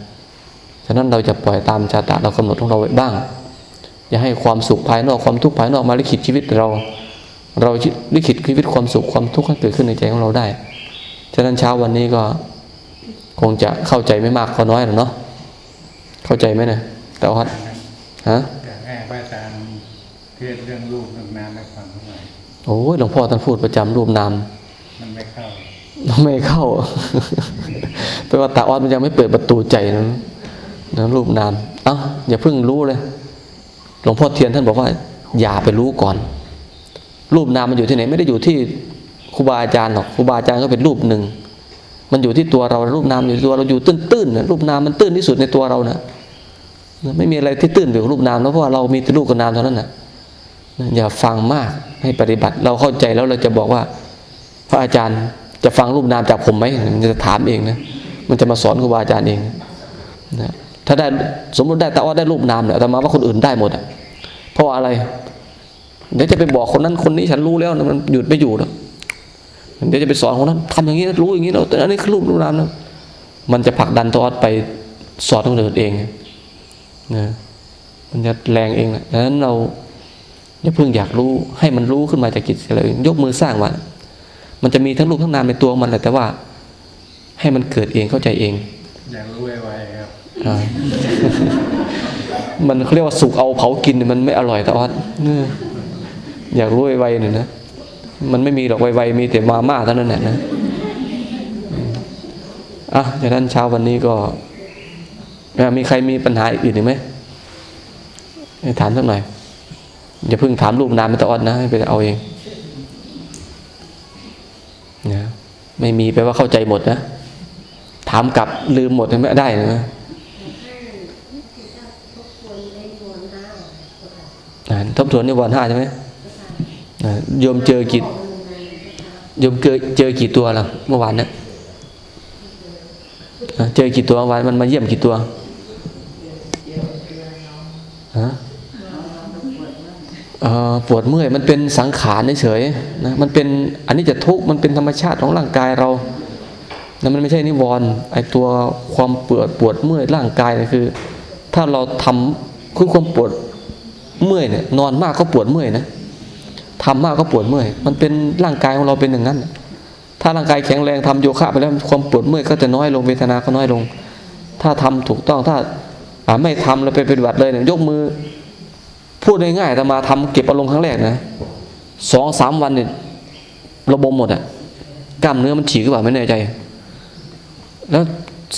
ฉะนั้นเราจะปล่อยตามชาตะเรากำหนดของเราไว้บ้าง อย่าให้ความสุขภายนอกความทุกข์ภายนอกมาลิขิตชีวิตเรา เราลิขิตชีวิตความสุขความทุกข์ให้เกิดขึ้นในใจของเราได้ ฉะนั้นเช้าวันนี้ก็คงจะเข้าใจไม่มากก็น้อยหรอกเนาะเข้าใจไหมเนะแต่ว่าฮะ เทศเรื่องรูปเรื่องนามให้ฟังหน่อยโอ้ยหลวงพ่อท่านพูดประจำรูปนามมันไม่เข้าไม่เข้าแปลว่าตาออดมันยังไม่เปิดประตูใจนะนะรูปนามเอ้าอย่าเพิ่งรู้เลย หลวงพ่อเทียนท่านบอกว่า อย่าไปรู้ก่อน รูปนามมันอยู่ที่ไหน ไม่ได้อยู่ที่ครูบาอาจารย์หรอกครูบาอาจารย์ก็เป็นรูปหนึ่ง มันอยู่ที่ตัวเรารูปนามอยู่ที่ตัวเราอยู่ตื้นๆนะรูปนามมันตื้นที่สุดในตัวเรานะไม่มีอะไรที่ตื้นไปกว่ารูปนามแล้วเพราะว่าเรามีแต่รูปกับนามเท่านั้นนะ อย่าฟังมากให้ปฏิบัติ เราเข้าใจแล้วเราจะบอกว่า พระอาจารย์จะฟังรูปนามจากผมไหมมันจะถามเองนะมันจะมาสอนครูบาอาจารย์เองนะถ้าได้สมมติได้แต่ว่าได้รูปนามเนี่ยแต่มาว่าคนอื่นได้หมดอะเพราะอะไร เดี๋ยวจะไปบอกคนนั้นคนนี้ฉันรู้แล้วมันหยุดไม่อยู่แล้วเดี๋ยวจะไปสอนคนนั้นทำอย่างนี้รู้อย่างนี้แล้วแต่อันนี้คือรูปรูปนามนะมันจะผลักดันตัวอดไปสอนคนอื่นเองนะมันจะแรงเองนะดังนั้นเรา อย่าเพิ่งอยากรู้ให้มันรู้ขึ้นมาจากจิตเลย ยกมือสร้างมันมันจะมีทั้งรูปทั้งนามในตัวมันแหละแต่ว่า ให้มันเกิดเองเข้าใจเอง อยากรู้ไวๆครับมันเขาเรียกว่าสุกเอาเผากินมันไม่อร่อยแต่ว่าอยากรู้ไวๆหน่อยนะมันไม่มีหรอกไวๆมีแต่มาม่าเท่านั้นแหละนะอะจากนั้นเช้าวันนี้ก็มีใครมีปัญหาอื่นอีกไหมให้ถามสักหน่อย อย่าเพิ่งถามรูปนามมันตะออดนะไปเอาเองนะไม่มีแปลว่าเข้าใจหมดนะ ถามกลับลืมหมดไม่ได้นะทบทวนในวรณ์ห้าใช่ไหมโยมเจอกี่โยมเจอเจอกี่ตัวล่ะ เมื่อวานนี่ยอ่าเจอกี่ตัวเมื่อวานมันมาเยี่ยมกี่ตัวฮะ ปวดเมื่อยมันเป็นสังขารเฉยๆนะมันเป็นอันนี้จะทุกข์มันเป็นธรรมชาติของร่างกายเรานั่มันไม่ใช่นิวรณ์ไอตัวความปวดปวดเมื่อยร่างกายนี่ยคือ ถ้าเราทำคือความปวดเมื่อยเนี่ยนอนมากก็ปวดเมื่อยนะทำมากก็ปวดเมื่อย มันเป็นร่างกายของเราเป็นอย่างนั้น ถ้าร่างกายแข็งแรงทำโยคะไปแล้วความปวดเมื่อยก็จะน้อยลงเวทนาก็น้อยลง ถ้าทำถูกต้องถ้าอ่าไม่ทำแล้วไปปฏิบัติเลยเนี่ยยกมือ พูดง่ายๆแต่มาทำเก็บอารมณ์ครั้งแรกนะสองสามวันเนี่ยระบมหมดอะกล้ามเนื้อมันฉีกหรือเปล่าไม่แน่ใจ แล้ว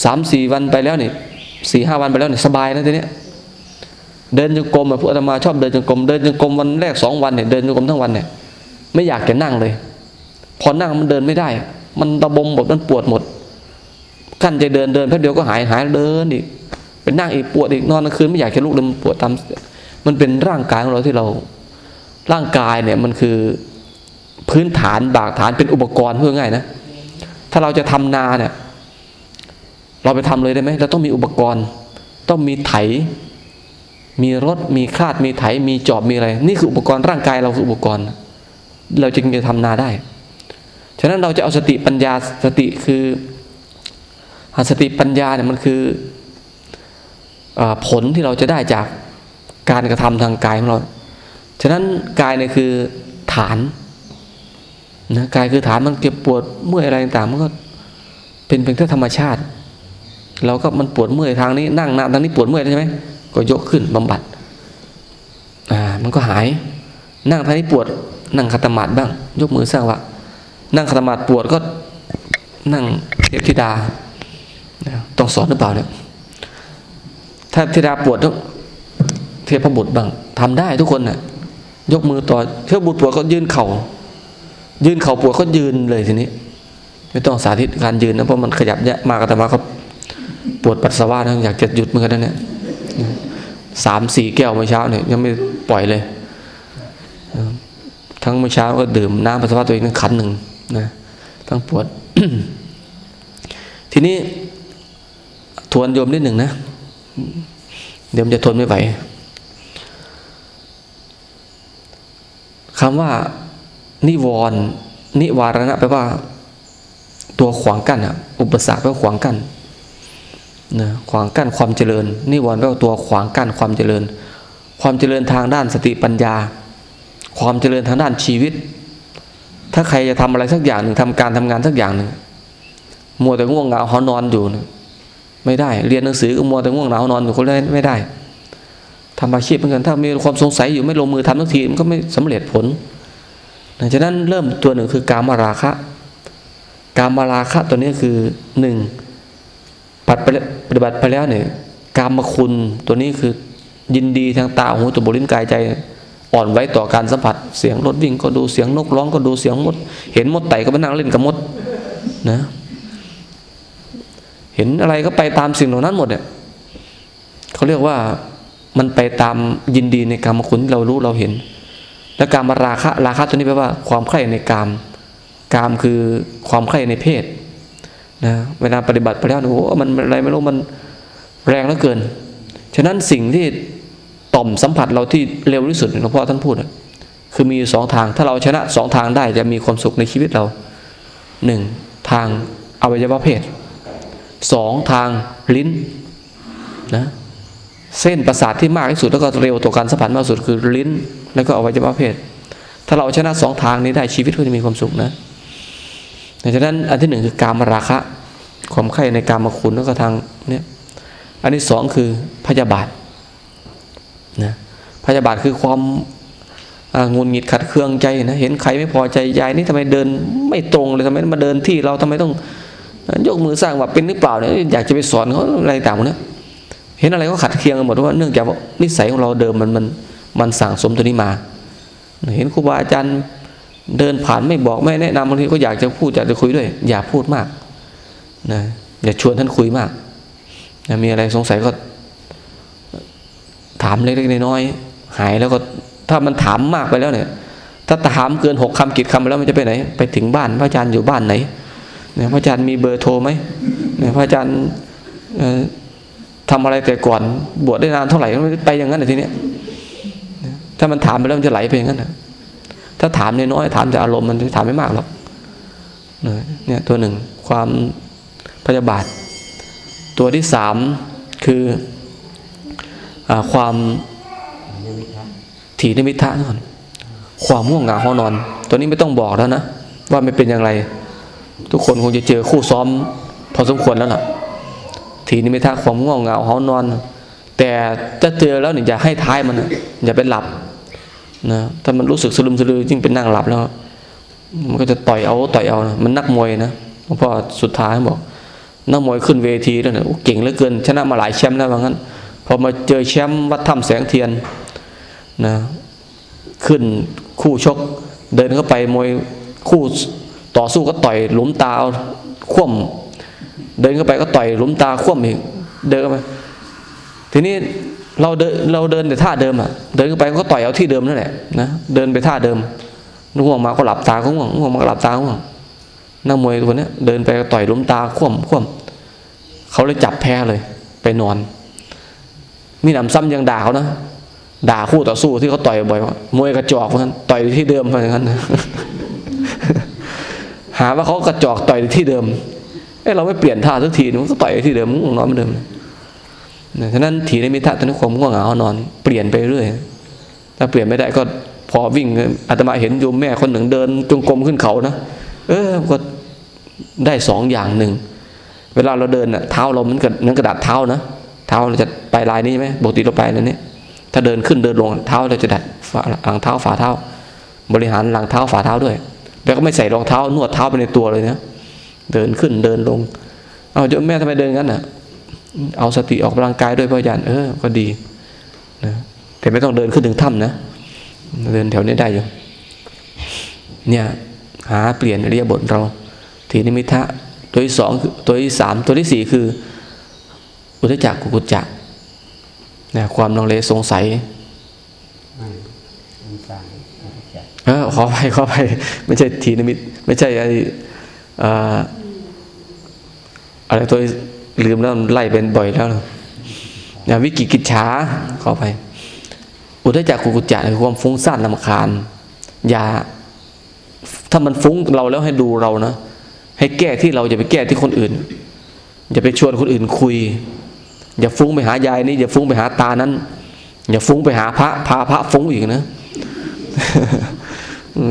สามสี่วันไปแล้วเนี่ยสี่ห้าวันไปแล้วเนี่ยสบายนะทีเนี้ยเดินจงกรมอะพวกอาตมาชอบเดินจงกรมเดินจงกรมวันแรกสองวันเนี่ยเดินจงกรมทั้งวันเนี่ยไม่อยากจะนั่งเลย พอนั่งมันเดินไม่ได้ มันระบมหมดมันปวดหมดกั้นใจเดินเดินแป๊บเดียวก็หายหายเดินอีกไปนั่งอีกปวดอีกนอนกลางคืนไม่อยากจะลุกเลยมันปวดตาม มันเป็นร่างกายของเราที่เราร่างกายเนี่ยมันคือพื้นฐานบากฐานเป็นอุปกรณ์เพื่อง่ายนะ ถ้าเราจะทำนาเนี่ย เราไปทำเลยได้ไหมเราต้องมีอุปกรณ์ ต้องมีไถ มีรถ มีคาด มีไถ มีจอบ มีอะไร นี่คืออุปกรณ์ร่างกายเราคืออุปกรณ์ เราจึงจะทำนาได้ ฉะนั้นเราจะเอาสติปัญญาสติคือสติปัญญาเนี่ยมันคืออผลที่เราจะได้จาก การกระทำทางกายของเรา ฉะนั้นกายเนี่ยคือฐานนะกายคือฐานมันเก็บปวดเมื่อยอะไรต่างมันก็เป็นเพียงแค่ธรรมชาติ เราก็มันปวดเมื่อยทางนี้นั่งนานทางนี้ปวดเมื่อยใช่ไหมก็ยกขึ้นบำบัดอ่ามันก็หาย นั่งทางนี้ปวด นั่งคาตมาดบ้าง ยกมือสร้างวะนั่งคาตมาดปวดก็นั่งเทพธิดาต้องสอนหรือเปล่าเนี่ยถ้าเทพธิดาปวดต้อง เทพบุตรบ้างทำได้ทุกคนน่ะ ยกมือต่อเทพบุตรปวดก็ยืนเข่ายืนเข่าปวดก็ยืนเลยทีนี้ ไม่ต้องสาธิตการยืนนะเพราะมันขยับเยอะมากแต่มาเขาปวดปัสสาวะนะอยากจะหยุดเมือกันเนี่ยสามสี่แก้วเมื่อเช้าเนี่ยยังไม่ปล่อยเลย ทั้งเมื่อเช้าก็ดื่มน้ำปัสสาวะตัวเองทั้งขันหนึ่งนะทั้งปวด ทีนี้ทวนโยมนิดหนึ่งนะ เดี๋ยวมันจะทนไม่ไหว คำว่า นิวรณ์นิวารณะแปลว่า ตัวขวางกั้นอะอุปสรรคแปลว่าขวางกั้นนะขวางกั้นความเจริญ นิวรณ์แปลว่าตัวขวางกั้นความเจริญ ความเจริญทางด้านสติปัญญา ความเจริญทางด้านชีวิต ถ้าใครจะทำอะไรสักอย่างหนึ่งทำการทำงานสักอย่างหนึ่งมัวแต่ง่วงเหงาหอนอนอยู่ไม่ได้ เรียนหนังสือก็มัวแต่ง่วงเหงานอนอยู่คนเล่นไม่ได้ ทำอาชีพเหมือนกันถ้ามีความสงสัยอยู่ไม่ลงมือทำทักทีมันก็ไม่สำเร็จผลดังนั้นเริ่มตัวหนึ่งคือการมาราคะ การมาราคะตัวนี้คือหนึ่งปฏิบัติไปแล้วเนี่ยการมาคุณตัวนี้คือยินดีทางตาหูจมูกลิ้นกายใจ อ่อนไว้ต่อการสัมผัส เสียงรถวิ่งก็ดูเสียงนกร้องก็ดูเสียงมด เห็นมดไต่ก็ไปนั่งเล่นกับมดนะ เห็นอะไรก็ไปตามสิ่งเหล่านั้นหมดเนี่ยเขาเรียกว่า มันไปตามยินดีในกรรมคุณเรารู้เราเห็น และการมาราคะราคะตัวนี้แปลว่าความใคร่ในกามกามคือความใคร่ในเพศนะเวลาปฏิบัติไปแล้วเนี่ยโอ้โหมันอะไรไม่รู้มันแรงเหลือเกิน ฉะนั้นสิ่งที่ต่อมสัมผัสเราที่เร็วที่สุดหลวงพ่อท่านพูดคือมีสองทาง ถ้าเราชนะสองทางได้จะมีความสุขในชีวิตเราหนึ่งทางอวัยวะเพศสองทางลิ้นนะ เส้นประสาทที่มากที่สุดแล้วก็เร็วต่อการสัมผัสมากที่สุดคือลิ้น แล้วก็อวัยวะเพศ ถ้าเราชนะสองทางนี้ได้ชีวิตก็จะมีความสุขนะดังนั้นอันที่หนึ่งคือการมราคะ ความใคร่ในการมาคุณแล้วก็ทางเนี้ยอันที่สองคือพยาบาทนะพยาบาทคือความงุนหงิดขัดเคืองใจนะเห็นใครไม่พอใจยายนี่ทำไมเดินไม่ตรงเลยทำไมมาเดินที่เราทำไมต้องยกมือสร้างว่าเป็นหรือเปล่าเนี่ยอยากจะไปสอนเขาอะไรต่างๆเนี่ย เห็นอะไรก็ขัดเคียงกันหมดว่าเนื่องจากนิสัยของเราเดิมมันมันมันสั่งสมตัวนี้มา เห็นครูบาอาจารย์เดินผ่านไม่บอกไม่แนะนำบางทีก็อยากจะพูดอยากจะคุยด้วย อย่าพูดมากนะอย่าชวนท่านคุยมากนะมีอะไรสงสัยก็ ถามเล็กๆน้อยๆหายแล้วก็ถ้ามันถามมากไปแล้วเนี่ย ถ้าถามเกินหกคำกิดคำไปแล้วมันจะไปไหน ไปถึงบ้านพระอาจารย์อยู่บ้านไหนเนี่ยพระอาจารย์มีเบอร์โทรไหมเนี่ยพระอาจารย์ ทำอะไรแต่ก่อนบวชได้นานเท่าไหร่ไปอย่างนั้นเลยทีเนี้ยถ้ามันถามไปแล้วมันจะไหลไปอย่างนั้นนะถ้าถามน้อยๆถามแต่อารมณ์มันจะถามไม่มากหรอกเนี่ยตัวหนึ่งความพยาบาท ตัวที่สามคืออความถีนมิทะนั่นความง่วงเหงาห้อนอน ตัวนี้ไม่ต้องบอกแล้วนะ ว่าไม่เป็นอย่างไร ทุกคนคงจะเจอคู่ซ้อม พอสมควรแล้วล่ะ ถีนิมิทะความง่วงเหงาหอนอน แต่ถ้าเจอแล้วเนี่ยอย่าให้ท้ายมันอย่าไปหลับนะถ้ามันรู้สึกสลืมสลือยิ่งเป็นนั่งหลับแล้ว มันก็จะต่อยเอาต่อยเอานะมันนักมวยนะหลวงพ่อสุดท้ายบอกนักมวยขึ้นเวทีแล้วเนี่ยโอ้เก่งเหลือเกิน ชนะมาหลายแชมป์แล้วว่างั้นพอมาเจอแชมป์วัดถ้ำแสงเทียนนะขึ้นคู่ชก เดินเข้าไปมวยคู่ต่อสู้ก็ต่อยหลุมตาเอาคว่ำ เดินเข้าไปก็ต่อยหลุมตาคว่ำอีกเดินไปทีนี้เราเดินเราเดินแต่ท่าเดิมอะ เดินเข้าไปก็ต่อยเอาที่เดิมนั่นแหละนะเดินไปท่าเดิมง่วงมาก็หลับตาก็ง่วงง่วงมาก็หลับตาง่วงนักมวยตัวเนี้ยเดินไปก็ต่อยหลุมตาคว่ำคว่ำเขาเลยจับแพ้เลย ไปนอน มีหนำซ้ำยังด่าเขานะด่าคู่ต่อสู้ที่เขาต่อยบ่อยว่ามวยกระจอกเหมือนกันต่อยที่เดิมเหมือนกันนหาว่าเขากระจอกต่อยที่เดิม เอ้เราไม่เปลี่ยนท่าสักทีนึงก็ต่อยที่เดิมง่วงนอนเหมือนเดิมนะฉะนั้นถีในมิทะตอนนี้ความง่วงเหงานอน เปลี่ยนไปเรื่อยถ้าเปลี่ยนไม่ได้ก็พอวิ่งอาตมาเห็นโยมแม่คนหนึ่งเดินจงกรมขึ้นเขานะเออก็ได้สองอย่างหนึ่งเวลาเราเดินน่ะเท้าเราเหมือนกับเหมือนกระดาษเท้านะเท้าเราจะไปลายนี้ไหมปกติเราไปแล้วเนี่ถ้าเดินขึ้นเดินลงเท้าเราจะดัดหลังเท้าฝ่าเท้า บริหารหลังเท้าฝ่าเท้าด้วย แล้วก็ไม่ใส่รองเท้านวดเท้าไปในตัวเลยนะ เดินขึ้นเดินลง เอาโยมแม่ทำไมเดินงั้นน่ะ เอาสติออกกำลังกายด้วยพ่ออาจารย์เออ ก็ดีนะแต่ไม่ต้องเดินขึ้นถึงถ้ำนะ เดินแถวนี้ได้อยู่เนี่ย หาเปลี่ยนอริยบทเรา ทีนิมิทะตัวที่สองตัวที่สามตัวที่สี่คือ อุทจักกุกุจจะนะความลังเลสงสัยเออขอไปขอไปไม่ใช่ทีนิมิต ไม่ใช่ไอ อะไรตัวลืมแล้วไล่เป็นบ่อยแล้วนะวิกิกิจฉาขอไป อุทจักกุกุจจะคือความฟุ้งซ่านลำคาญ อย่า ถ้ามันฟุ้งเราแล้วให้ดูเรานะให้แก้ที่เราอย่าไปแก้ที่คนอื่น อย่าไปชวนคนอื่นคุย อย่าฟุ้งไปหายายนี่อย่าฟุ้งไปหาตานั้น อย่าฟุ้งไปหาพระพาพระฟุ้งอีกนะ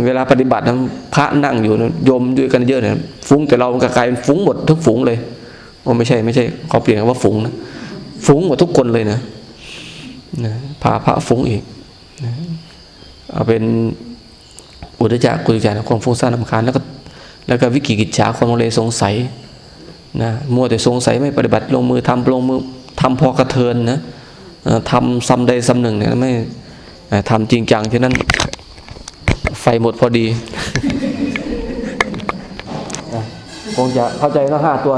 เวลาปฏิบัตินะพระนั่งอยู่นะยมด้วยกันเยอะเนี่ยฟุ้งแต่เรากลายเป็นฟุ้งหมดทุกฟุ้งเลยโอ้ไม่ใช่ไม่ใช่ขอเปลี่ยนคำว่าฟุ้งนะฟุ้งหมดทุกคนเลยนะนะพาพระฟุ้งอีกนะเอาเป็นอุทจักกุจจาความฟุ้งซ่านลำคาญแล้วก็แล้วก็วิกิกิจฉาความโมเลยสงสัยนะมัวแต่สงสัยไม่ปฏิบัติลงมือทำลงมือทำพอกระเทินนะทำซ้ำใดซ้ำหนึ่งเนี่ยไม่ทำจริงจังที่นั้น ไฟหมดพอดีคงจะเข้าใจแล้วห้าตัว